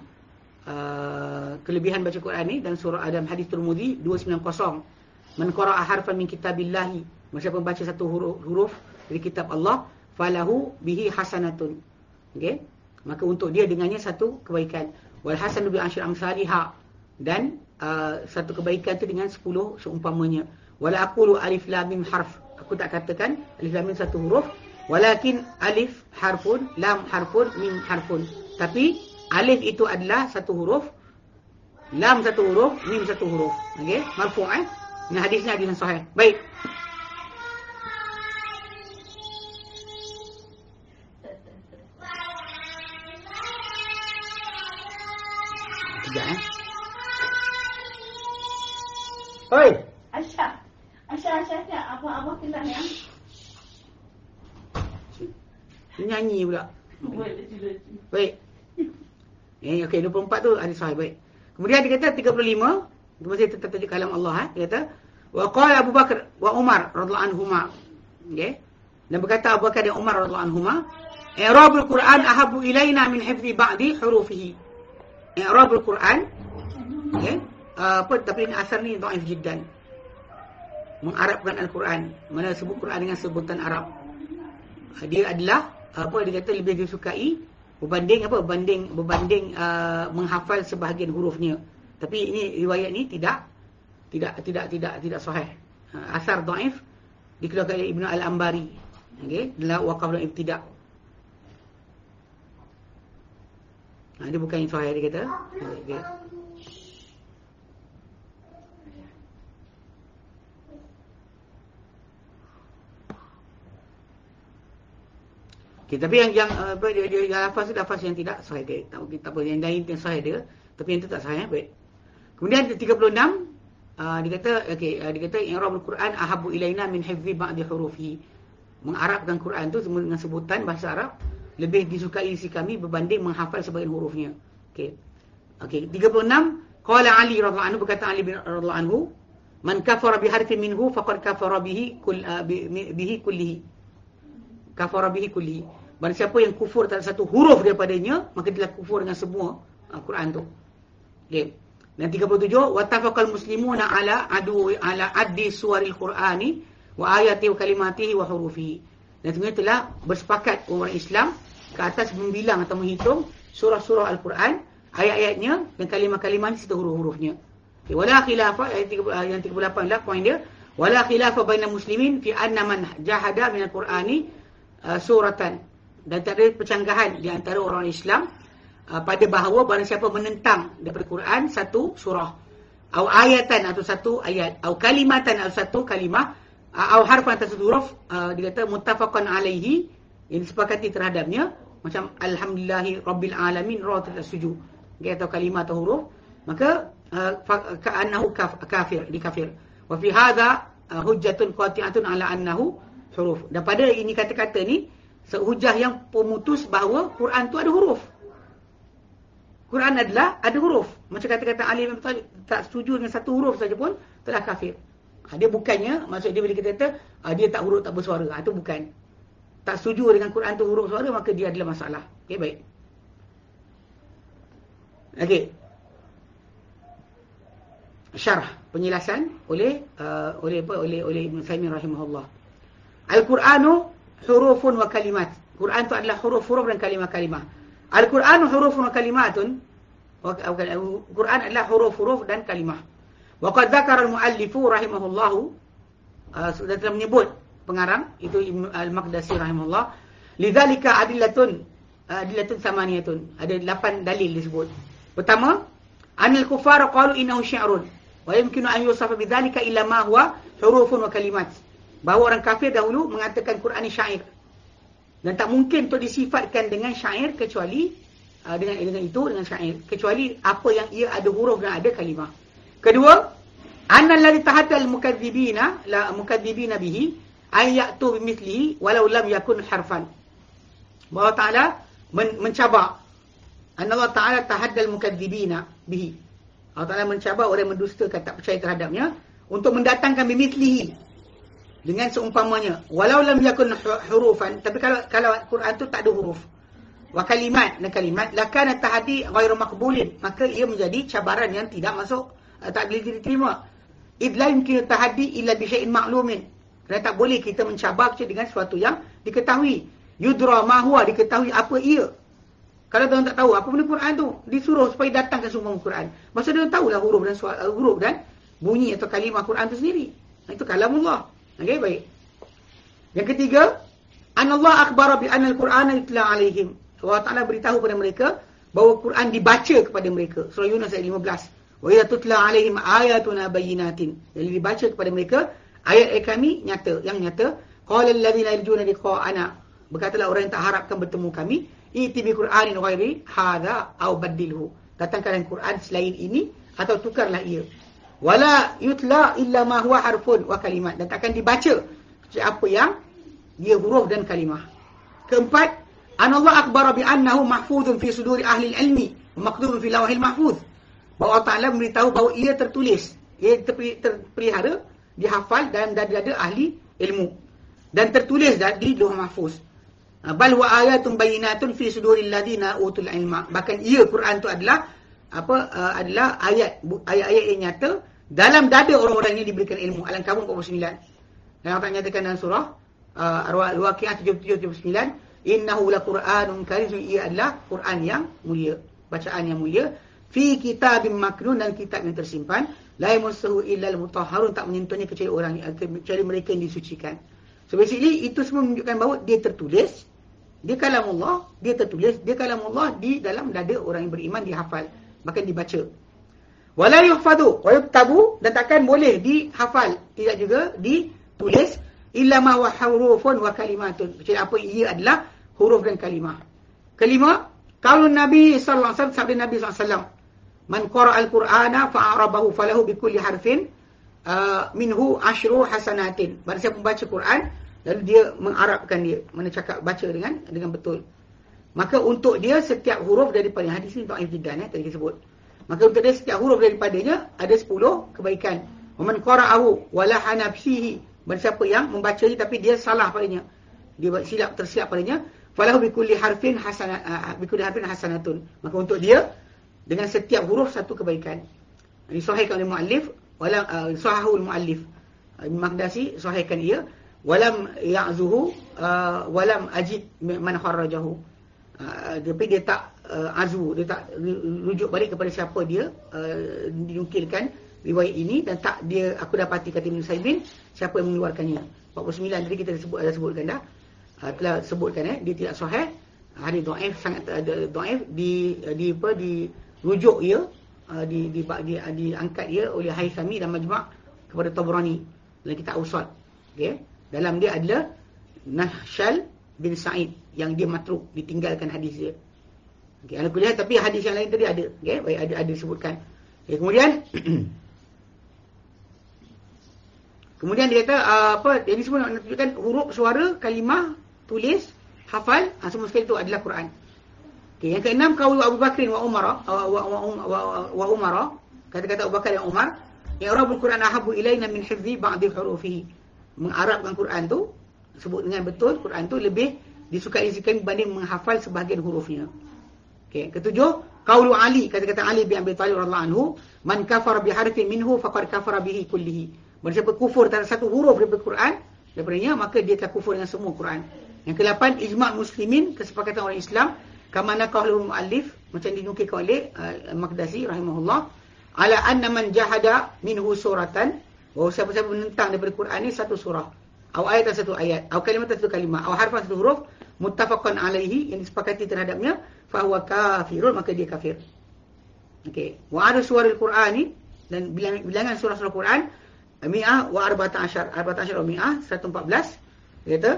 uh, kelebihan baca Quran ni dan surah Adam hadis Tirmizi 290. Man qara'a harfan min kitabillahi, siapa membaca satu huruf, huruf dari kitab Allah, falahu bihi hasanatun. Okey? Maka untuk dia dengannya satu kebaikan. Wal hasanu bi asyri amsalha dan uh, satu kebaikan tu dengan 10 seumpamanya. Wala aqulu alif lam mim harf. Aku tak katakan alif lam mim satu huruf Walakin alif harfun, lam harfun, mim harfun. Tapi alif itu adalah satu huruf, lam satu huruf, mim satu huruf. Okey, marfu' eh. Ini hadisnya hadis yang sahih. Baik. Sekejap eh. Oi. Aisyah. Aisyah, Aisyah, Aisyah. Apa-apa kena yang? Dia nyanyi pula. Baik. Eh, okey, 24 tu hadis sahih. Baik. Kemudian dia kata 35, masih tetap tajuk kalam Allah. Eh. Dia kata, Wa qala Abu Bakar wa Umar radhiyallahu anhuma. Okay. Dan berkata Abu Bakar dan Umar radhiyallahu anhuma, "I'rabul Quran ahabbu ilaina min hifzi ba'di hurufihi." I'rabul Quran, okay. Uh, apa tapi ini asal ni dhaif jiddan. Mengarabkan Al-Quran. Mana sebut Quran dengan sebutan Arab. Dia adalah apa dia kata lebih disukai berbanding apa berbanding berbanding uh, menghafal sebahagian hurufnya. Tapi ini riwayat ni tidak tidak tidak tidak tidak sahih. Ha, asar dhaif dikeluarkan oleh Ibnu Al-Ambari. Okey, dalam waqaf dan ibtida'. Ha, dia bukan sahih dia kata. Okey. Okay, tapi yang yang apa dia dia yang lafaz itu lafaz yang tidak sahih dia. Tak kita apa yang lain yang sahih dia, tapi yang itu tak sahih baik. Kemudian 36 uh, dia kata okey uh, dia kata i'rabul Quran ahabbu ilaina min hifzi ba'd hurufi. Mengarabkan Quran tu dengan sebutan bahasa Arab lebih disukai si kami berbanding menghafal sebagian hurufnya. Okey. Okey, 36 qala Ali radhiyallahu anhu berkata Ali bin radhiyallahu anhu man kafara bi harfin minhu faqad kafara bihi kull uh, bihi kullihi. Kafara bihi kullihi. Barang siapa yang kufur terhadap satu huruf daripadanya, maka dia kufur dengan semua uh, Quran tu. Okey. Dan 37 wattafaqal muslimuna ala adu ala addi suwaril qur'ani wa ayati wa kalimatihi wa hurufihi. Dan sebenarnya telah bersepakat orang Islam ke atas membilang atau menghitung surah-surah Al-Quran, ayat-ayatnya dan kalimah-kalimah serta huruf-hurufnya. Okay, wala khilafa ayat 3, yang 38 lah poin dia. Wala khilafa bainal muslimin fi anna man jahada min al-Qur'ani uh, suratan. Dan tak ada percanggahan di antara orang Islam uh, pada bahawa barang siapa menentang daripada Quran satu surah. Atau ayatan atau satu ayat. Atau kalimatan atau satu kalimah. Atau uh, harfan atau satu huruf. Uh, dia kata muttafaqan alaihi. Yang disepakati terhadapnya macam alhamdulillahi rabbil alamin ra tidak setuju. Okay, atau kalimah atau huruf. Maka uh, ka'annahu kaf, kafir di kafir wa fi hadha uh, hujjatun qati'atun ala annahu huruf dan pada ini kata-kata ni sehujah yang pemutus bahawa Quran tu ada huruf Quran adalah ada huruf. Macam kata-kata Ali bin Talib tak setuju dengan satu huruf saja pun telah kafir. Ha, dia bukannya maksud dia bila kita kata ha, dia tak huruf tak bersuara. Ha, itu bukan. Tak setuju dengan Quran tu huruf suara maka dia adalah masalah. Okey baik. Okey. Syarah penjelasan oleh uh, oleh apa oleh oleh Ibn Saimin rahimahullah. Al-Quranu hurufun wa kalimat. Quran tu adalah huruf-huruf dan kalimah-kalimah. Al-Quran hurufun wa kalimatun. Al-Quran adalah huruf-huruf dan kalimah. Wa qad dzakara al-muallifu rahimahullahu uh, sudah telah menyebut pengarang itu Al-Maqdisi rahimahullah lidzalika adillatun uh, adillatun samaniyatun ada 8 dalil disebut. Pertama, anil kufar qalu innahu syi'run wa yumkinu an yusafa bidzalika illa ma huwa hurufun wa kalimat. Bahawa orang kafir dahulu mengatakan Quran ini syair. Dan tak mungkin untuk disifatkan dengan syair kecuali uh, dengan dengan itu dengan syair kecuali apa yang ia ada huruf dan ada kalimah. Kedua, annal ladzi tahaddal mukadzibina la mukadzibina bihi ay ya'tu bimithlihi walau lam yakun harfan. Allah Taala men mencabar Allah Taala tahaddal mukadzibina bihi. Allah Taala mencabar orang yang mendustakan tak percaya terhadapnya untuk mendatangkan bimithlihi dengan seumpamanya walau lam yakun hurufan tapi kalau kalau Quran tu tak ada huruf. Wa kalimat dan kalimat lakana tahdi ghairu maqbulin. Maka ia menjadi cabaran yang tidak masuk uh, tak boleh diterima. Idlaim kita tahdi illa bi syai'in ma'lumin. Kerana tak boleh kita mencabar dengan sesuatu yang diketahui. Yudra ma huwa diketahui apa ia. Kalau tuan tak tahu apa benda Quran tu? Disuruh supaya datang ke semua Quran. Masa dia tahulah huruf dan suara, uh, huruf dan bunyi atau kalimah Quran tu sendiri. Itu kalamullah Okey, baik. Yang ketiga, anallah akhbara bi anna al-Qur'ana yutla alaihim. Allah Taala beritahu kepada mereka bahawa Quran dibaca kepada mereka. Surah Yunus ayat 15. Wa idza tutla alaihim ayatuna bayyinatin. Jadi dibaca kepada mereka ayat-ayat kami nyata, yang nyata. Qala alladziina yarjuna liqa'ana. Berkatalah orang yang tak harapkan bertemu kami, iti bi Qur'anin ghairi hadza au badilhu. Datangkan Quran selain ini atau tukarlah ia wala yutla illa ma huwa harfun wa kalimat dan takkan dibaca apa yang dia huruf dan kalimah keempat Anallah akbar bi annahu mahfuzun fi suduri ahli ilmi wa maqdurun fi lawahil mahfuz. Bahawa Allah Taala memberitahu bahawa ia tertulis, ia terpelihara, dihafal dalam dada-dada ahli ilmu dan tertulis di Lauh Mahfuz. Bal wa ayatun bayyinatun fi suduril ladina utul ilma. Bahkan ia Quran tu adalah apa uh, adalah ayat ayat-ayat yang nyata dalam dada orang-orang yang diberikan ilmu. Al-Ankabut 49. Dan Allah nyatakan dalam surah uh, Al-Waqiah 77-79 Innahu la Qur'anun karim. Ia adalah Quran yang mulia. Bacaan yang mulia. Fi kitabim maknun dan kitab yang tersimpan. La yamassuhu illa al-mutahharun. Tak menyentuhnya kecuali orang kecuali mereka yang disucikan. So basically itu semua menunjukkan bahawa dia tertulis. Dia kalam Allah. Dia tertulis. Dia kalam Allah di dalam dada orang yang beriman dihafal. Bahkan dibaca. Wala yuhfadu wa yuktabu dan takkan boleh dihafal. Tidak juga ditulis illa ma wa hurufun wa kalimatun. Kecuali apa ia adalah huruf dan kalimah. Kelima, kalau Nabi wasallam sabda Nabi wasallam, "Man qara'a al-Qur'ana fa'arabahu falahu bi kulli harfin uh, minhu ashru hasanatin." Barang siapa membaca Quran, lalu dia mengarabkan dia, mana cakap baca dengan dengan betul. Maka untuk dia setiap huruf daripada hadis ini dhaif jiddan eh tadi disebut. Maka untuk dia setiap huruf daripadanya ada 10 kebaikan. Wa man qara'ahu wa lahana fihi. Barang siapa yang membacanya tapi dia salah padanya. Dia silap tersilap padanya, falahu bikulli harfin hasanat uh, bikulli harfin hasanatun maka untuk dia dengan setiap huruf satu kebaikan ini sahihkan oleh muallif wala uh, sahahul muallif Ibn Maghdasi sahihkan ia walam ya'zuhu uh, walam ajid man kharrajahu uh, tapi dia tak uh, azu. Dia tak rujuk balik kepada siapa dia uh, dinukilkan riwayat ini dan tak dia aku dapati kata Ibn Saibin siapa yang mengeluarkannya. 49 tadi kita sebut ada sebutkan dah. Uh, telah sebutkan eh. Dia tidak sahih. Hadis dhaif sangat ada uh, dhaif di di apa di rujuk ia uh, di di di diangkat ia oleh Haisami dan Majma' kepada Tabrani. Dalam kitab Usad okey? Dalam dia adalah Nahshal bin Sa'id yang dia matruk ditinggalkan hadis dia okey ana kuliah tapi hadis yang lain tadi ada okey baik ada ada disebutkan okay, kemudian <clears throat> Kemudian dia kata uh, apa Jadi semua nak tunjukkan huruf suara kalimah tulis, hafal, ha, semua sekali itu adalah Quran. Okay, yang keenam kaul Abu Bakr wa Umar wa, wa, wa, wa, wa Umar kata-kata Abu Bakar dan Umar yang Rabbul Quran ahabbu ilaina min hifzi ba'dhi hurufihi. Mengarabkan Quran tu sebut dengan betul Quran tu lebih disukai sekali berbanding menghafal sebahagian hurufnya. Okey, ketujuh kaulu Ali kata-kata Ali bin Abi Thalib radhiyallahu anhu man kafara bi harfin minhu faqad kafara bihi kullihi. Maksudnya kufur terhadap satu huruf daripada Quran daripadanya maka dia telah kufur dengan semua Quran. Yang ke-8 ijma' muslimin kesepakatan orang Islam kama naqalu muallif macam dinukilkan oleh uh, Maqdisi rahimahullah ala anna man jahada minhu suratan bahawa siapa-siapa menentang daripada Quran ini satu surah atau ayat satu ayat atau kalimat satu kalimah atau harfan satu huruf muttafaqan alaihi yang disepakati terhadapnya fa huwa kafirun maka dia kafir. Okey. Wa ada surah al-Quran ni dan bilangan surah-surah Quran mi'ah wa arba'ata asyar arba'ata asyar mi'ah 114 dia kata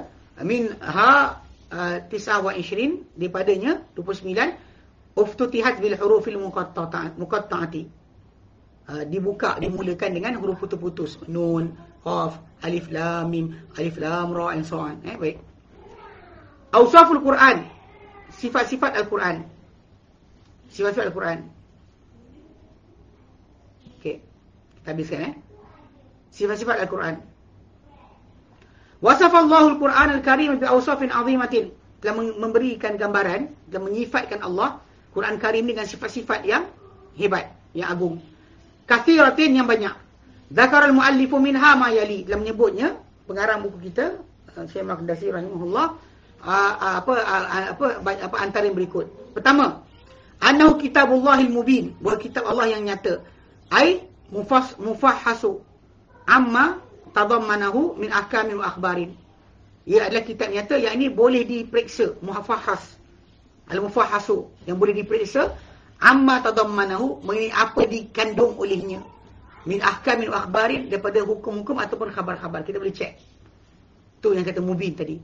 min ha uh, tis'a wa ishrin daripadanya 29 uftutihat bil hurufil muqatta'ati. Muqatta'ati dibuka dimulakan dengan huruf putus-putus nun qaf alif lam mim alif lam ra and so on. Eh baik awsaful quran. Sifat-sifat al-quran. Sifat-sifat al-quran. Okey kita habiskan eh. Sifat-sifat al-quran. Wasafallahu al-Quran al-Karim bi awsafin 'azimatin. Telah memberikan gambaran dan menyifatkan Allah Quran Karim dengan sifat-sifat yang hebat, yang agung. Kathiratin yang banyak. Zakar al-muallifu minha ma yali. Dalam menyebutnya pengarang buku kita uh, Syekh Maqdisi rahimahullah uh, uh, apa apa apa antara yang berikut. Pertama, annahu kitabullahil mubin, buah kitab Allah yang nyata. Ai mufas mufahhasu amma tadammanahu min ahkamin wa akhbarin. Ia adalah kitab nyata yang ini boleh diperiksa, muhafahas. Al-mufahasu yang boleh diperiksa amma tadammanahu mengenai apa dikandung olehnya min ahkamin wa akhbarin daripada hukum-hukum ataupun khabar-khabar. Kita boleh cek. Tu yang kata mubin tadi.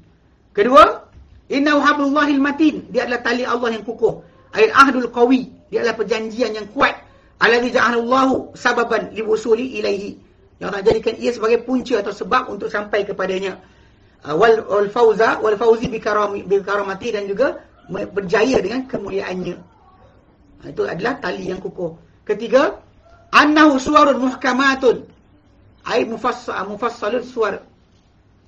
Kedua, innahu hablullahil matin. Dia adalah tali Allah yang kukuh. Air ahdul qawi. Dia adalah perjanjian yang kuat. Alladhi ja'alallahu sababan liwusuli ilaihi yang nak jadikan ia sebagai punca atau sebab untuk sampai kepadanya. uh, wal, wal fauza wal fauzi bi karamati dan juga berjaya dengan kemuliaannya. Ha, itu adalah tali yang kukuh. Ketiga, annahu suwarun muhkamatun. Ai mufassal mufassalun suwar.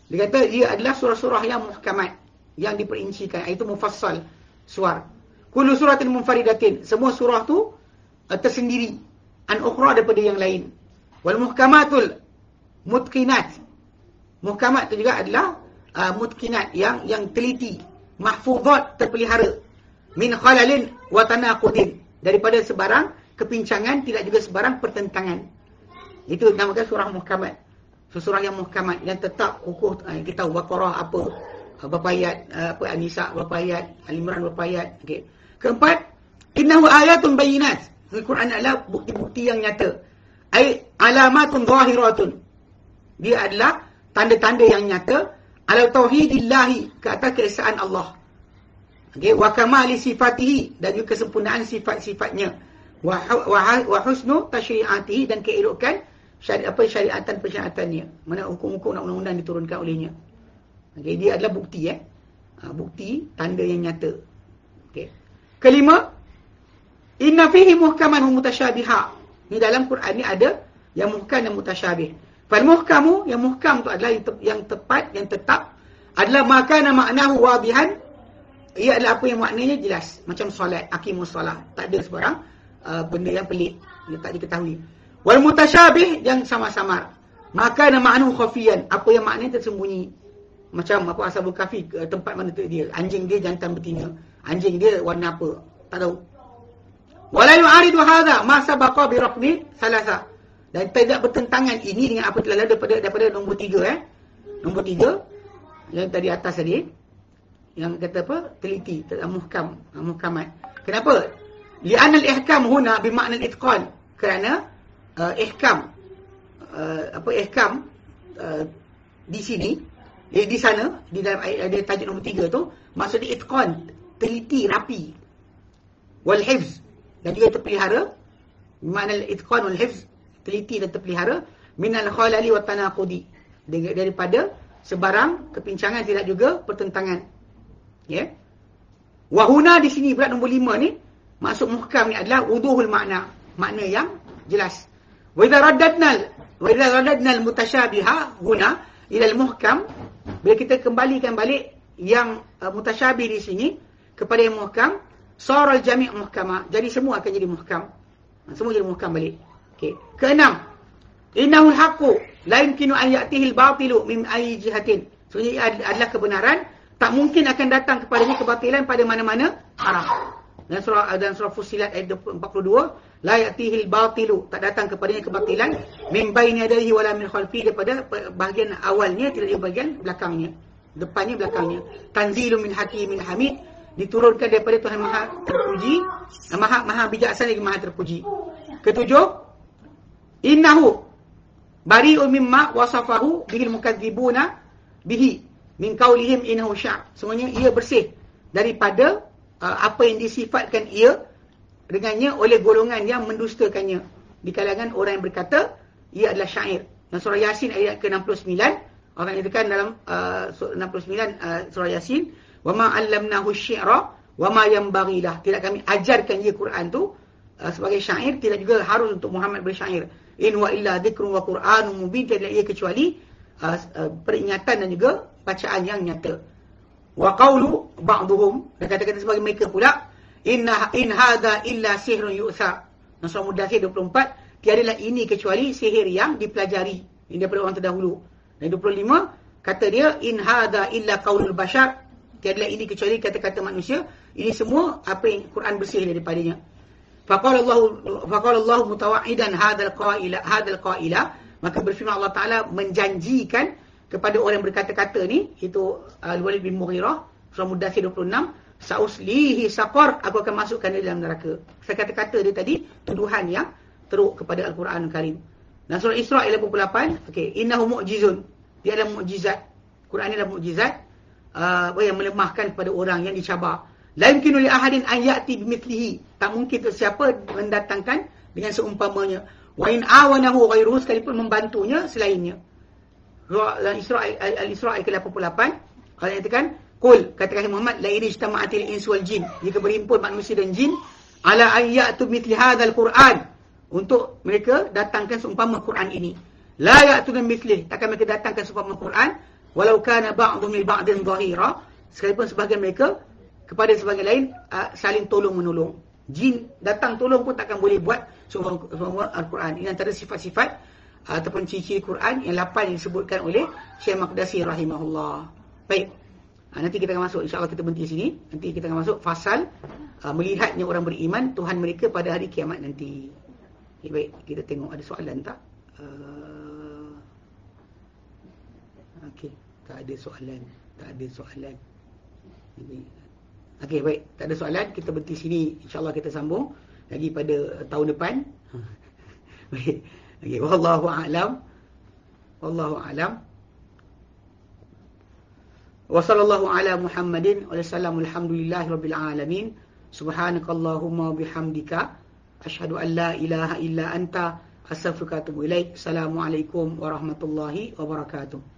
Dia kata ia adalah surah-surah yang muhkamat yang diperincikan. Itu mufassal suar. Kullu suratin munfaridatin. Semua surah tu uh, tersendiri an ukhra daripada yang lain. Wal muhkamatul mutqinat. Muhkamat tu juga adalah uh, mutqinat yang yang teliti, mahfuzat terpelihara min khalalin wa tanaqudin daripada sebarang kepincangan tidak juga sebarang pertentangan. Itu namakan surah muhkamat. So, surah yang muhkamat yang tetap kukuh uh, kita tahu Baqarah apa uh, berapa ayat uh, apa An-Nisa berapa ayat Al-Imran berapa ayat okey. Keempat, innahu ayatun bayyinat. Al-Quran adalah bukti-bukti yang nyata. Ai alamatun zahiratun. Dia adalah tanda-tanda yang nyata ala tauhidillahi ke atas keesaan Allah. Okey, wa kamali sifatihi dan juga kesempurnaan sifat-sifatnya. Wa husnu tasyri'atihi dan keelokan syariat apa syariatan persyariatannya. Mana hukum-hukum undang-undang diturunkan olehnya. Okey, dia adalah bukti eh. Ha, bukti tanda yang nyata. Okey. Kelima, inna fihi muhkaman wa mutasyabiha. Di dalam Quran ni ada yang muhkam dan mutasyabih. Fal muhkamu yang muhkam tu adalah yang, te yang tepat, yang tetap adalah makana maknahu wadihan ia adalah apa yang maknanya jelas. Macam solat, akimus solat. Tak ada sebarang uh, benda yang pelik. Yang tak diketahui. Wal mutasyabih yang sama-sama. Maka ada makna khafiyan. Apa yang maknanya tersembunyi. Macam apa asal kafi tempat mana tu dia. Anjing dia jantan betina. Anjing dia warna apa. Tak tahu. Wala yu'aridu hadha ma sabaqa bi raqmi salasa. Dan tidak bertentangan ini dengan apa telah ada daripada daripada nombor tiga eh. Nombor tiga yang tadi atas tadi yang kata apa teliti muhkam muhkamat kenapa li'anal ihkam huna bimakna al-itqan. Kerana uh, ihkam uh, apa ihkam uh, di sini di, di sana di dalam ada tajuk nombor tiga tu maksudnya itqan teliti rapi. Wal hifz dan juga terpelihara makna al-itqan wal hifz teliti dan terpelihara minal khalali wa tanaqudi. Daripada sebarang kepincangan tidak juga pertentangan. Ya. Wahuna di sini pula nombor lima ni masuk muhkam ni adalah wuduhul makna, makna yang jelas. Wa idza raddadna wa idza raddadna mutasyabiha huna ila muhkam bila kita kembalikan balik yang uh, mutasyabih di sini kepada yang muhkam sara jami' muhkama. Jadi semua akan jadi muhkam. Ha, semua jadi muhkam balik. Okey. Keenam. Innahu al haqqu la yumkinu an ya'tihi al batilu min ayyi jihatin. So ini adalah kebenaran. Tak mungkin akan datang kepadanya kebatilan pada mana-mana arah. Dan surah dan surah Fussilat ayat 42, la yatihil batilu, tak datang kepadanya kebatilan min baini yadayhi wala min khalfi daripada bahagian awalnya tidak di bahagian belakangnya. Depannya belakangnya. Tanzilun min hakimin hamid diturunkan daripada Tuhan Maha terpuji, Maha Maha bijaksana lagi Maha terpuji. Ketujuh, innahu bari'un mimma wasafahu bihil mukadzibuna bihi min qaulihim innahu syar semuanya ia bersih daripada apa yang disifatkan ia dengannya oleh golongan yang mendustakannya. Di kalangan orang yang berkata ia adalah syair. Dan surah yasin ayat ke-69 orang nyatakan dalam uh, 69 uh, surah yasin wa ma 'allamnahu syi'ra wa ma yanbaghi lah. Tidak kami ajarkan dia Quran tu uh, sebagai syair tidak juga harus untuk Muhammad bersyair. In wa illa dzikrun wa qur'anun mubin tidak ia kecuali uh, uh, peringatan dan juga bacaan yang nyata. Wa qawlu ba'duhum dan kata-kata sebagai mereka pula inna in hadza illa sihrun yu'sa. Nasrul Mudathir 24 tiadalah ini kecuali sihir yang dipelajari ini daripada orang terdahulu. Dan 25 kata dia in hadza illa qaulul bashar tiadalah ini kecuali kata-kata manusia. Ini semua apa yang Quran bersih daripadanya. Faqala Allah faqala Allah mutawaidan hadzal qaila hadzal qaila Maka berfirman Allah Ta'ala menjanjikan kepada orang berkata-kata ni, itu Al-Walid bin Mughirah, surah Mudathir 26, Sa'uslihi saqar, aku akan masukkan dia dalam neraka. Saya kata-kata dia tadi, tuduhan yang teruk kepada Al-Quran Al-Karim. Dan surah Isra' 88, okay, innahu mu'jizun. Dia adalah mu'jizat. Quran ni adalah mu'jizat uh, yang melemahkan kepada orang yang dicabar. La yumkinu li ahadin an ya'ti bimithlihi. Tak mungkin tu siapa mendatangkan dengan seumpamanya. Wa in awanahu ghairuhu sekalipun membantunya selainnya. Surah Al-Isra ayat ke-88 Allah nyatakan Qul katakan Muhammad la irijtama'atil insu wal jin jika berhimpun manusia dan jin ala ayyatu mithli hadzal Quran untuk mereka datangkan seumpama Quran ini. La ya'tuna mithlih takkan mereka datangkan seumpama Quran. Walau kana ba'dhum li ba'din dhahira sekalipun sebahagian mereka kepada sebahagian lain uh, saling tolong menolong. Jin datang tolong pun takkan boleh buat seumpama Al-Quran. Ini antara sifat-sifat uh, ataupun ciri-ciri Quran yang lapan yang disebutkan oleh Syekh Maqdisi rahimahullah. Baik uh, nanti kita akan masuk insyaAllah kita berhenti sini nanti kita akan masuk fasal uh, melihatnya orang beriman Tuhan mereka pada hari kiamat nanti okay, baik kita tengok ada soalan tak uh, Okey, tak ada soalan, tak ada soalan. Okey, baik, tak ada soalan, kita berhenti sini. Insya-Allah kita sambung lagi pada tahun depan. <laughs> baik. Okey, wallahu a'lam. Wallahu a'lam. Wa sallallahu ala Muhammadin wa alhamdulillahi rabbil alamin. Subhanakallahumma bihamdika asyhadu an la ilaha illa anta astaghfiruka wa atubu ilaik. Assalamualaikum warahmatullahi wabarakatuh.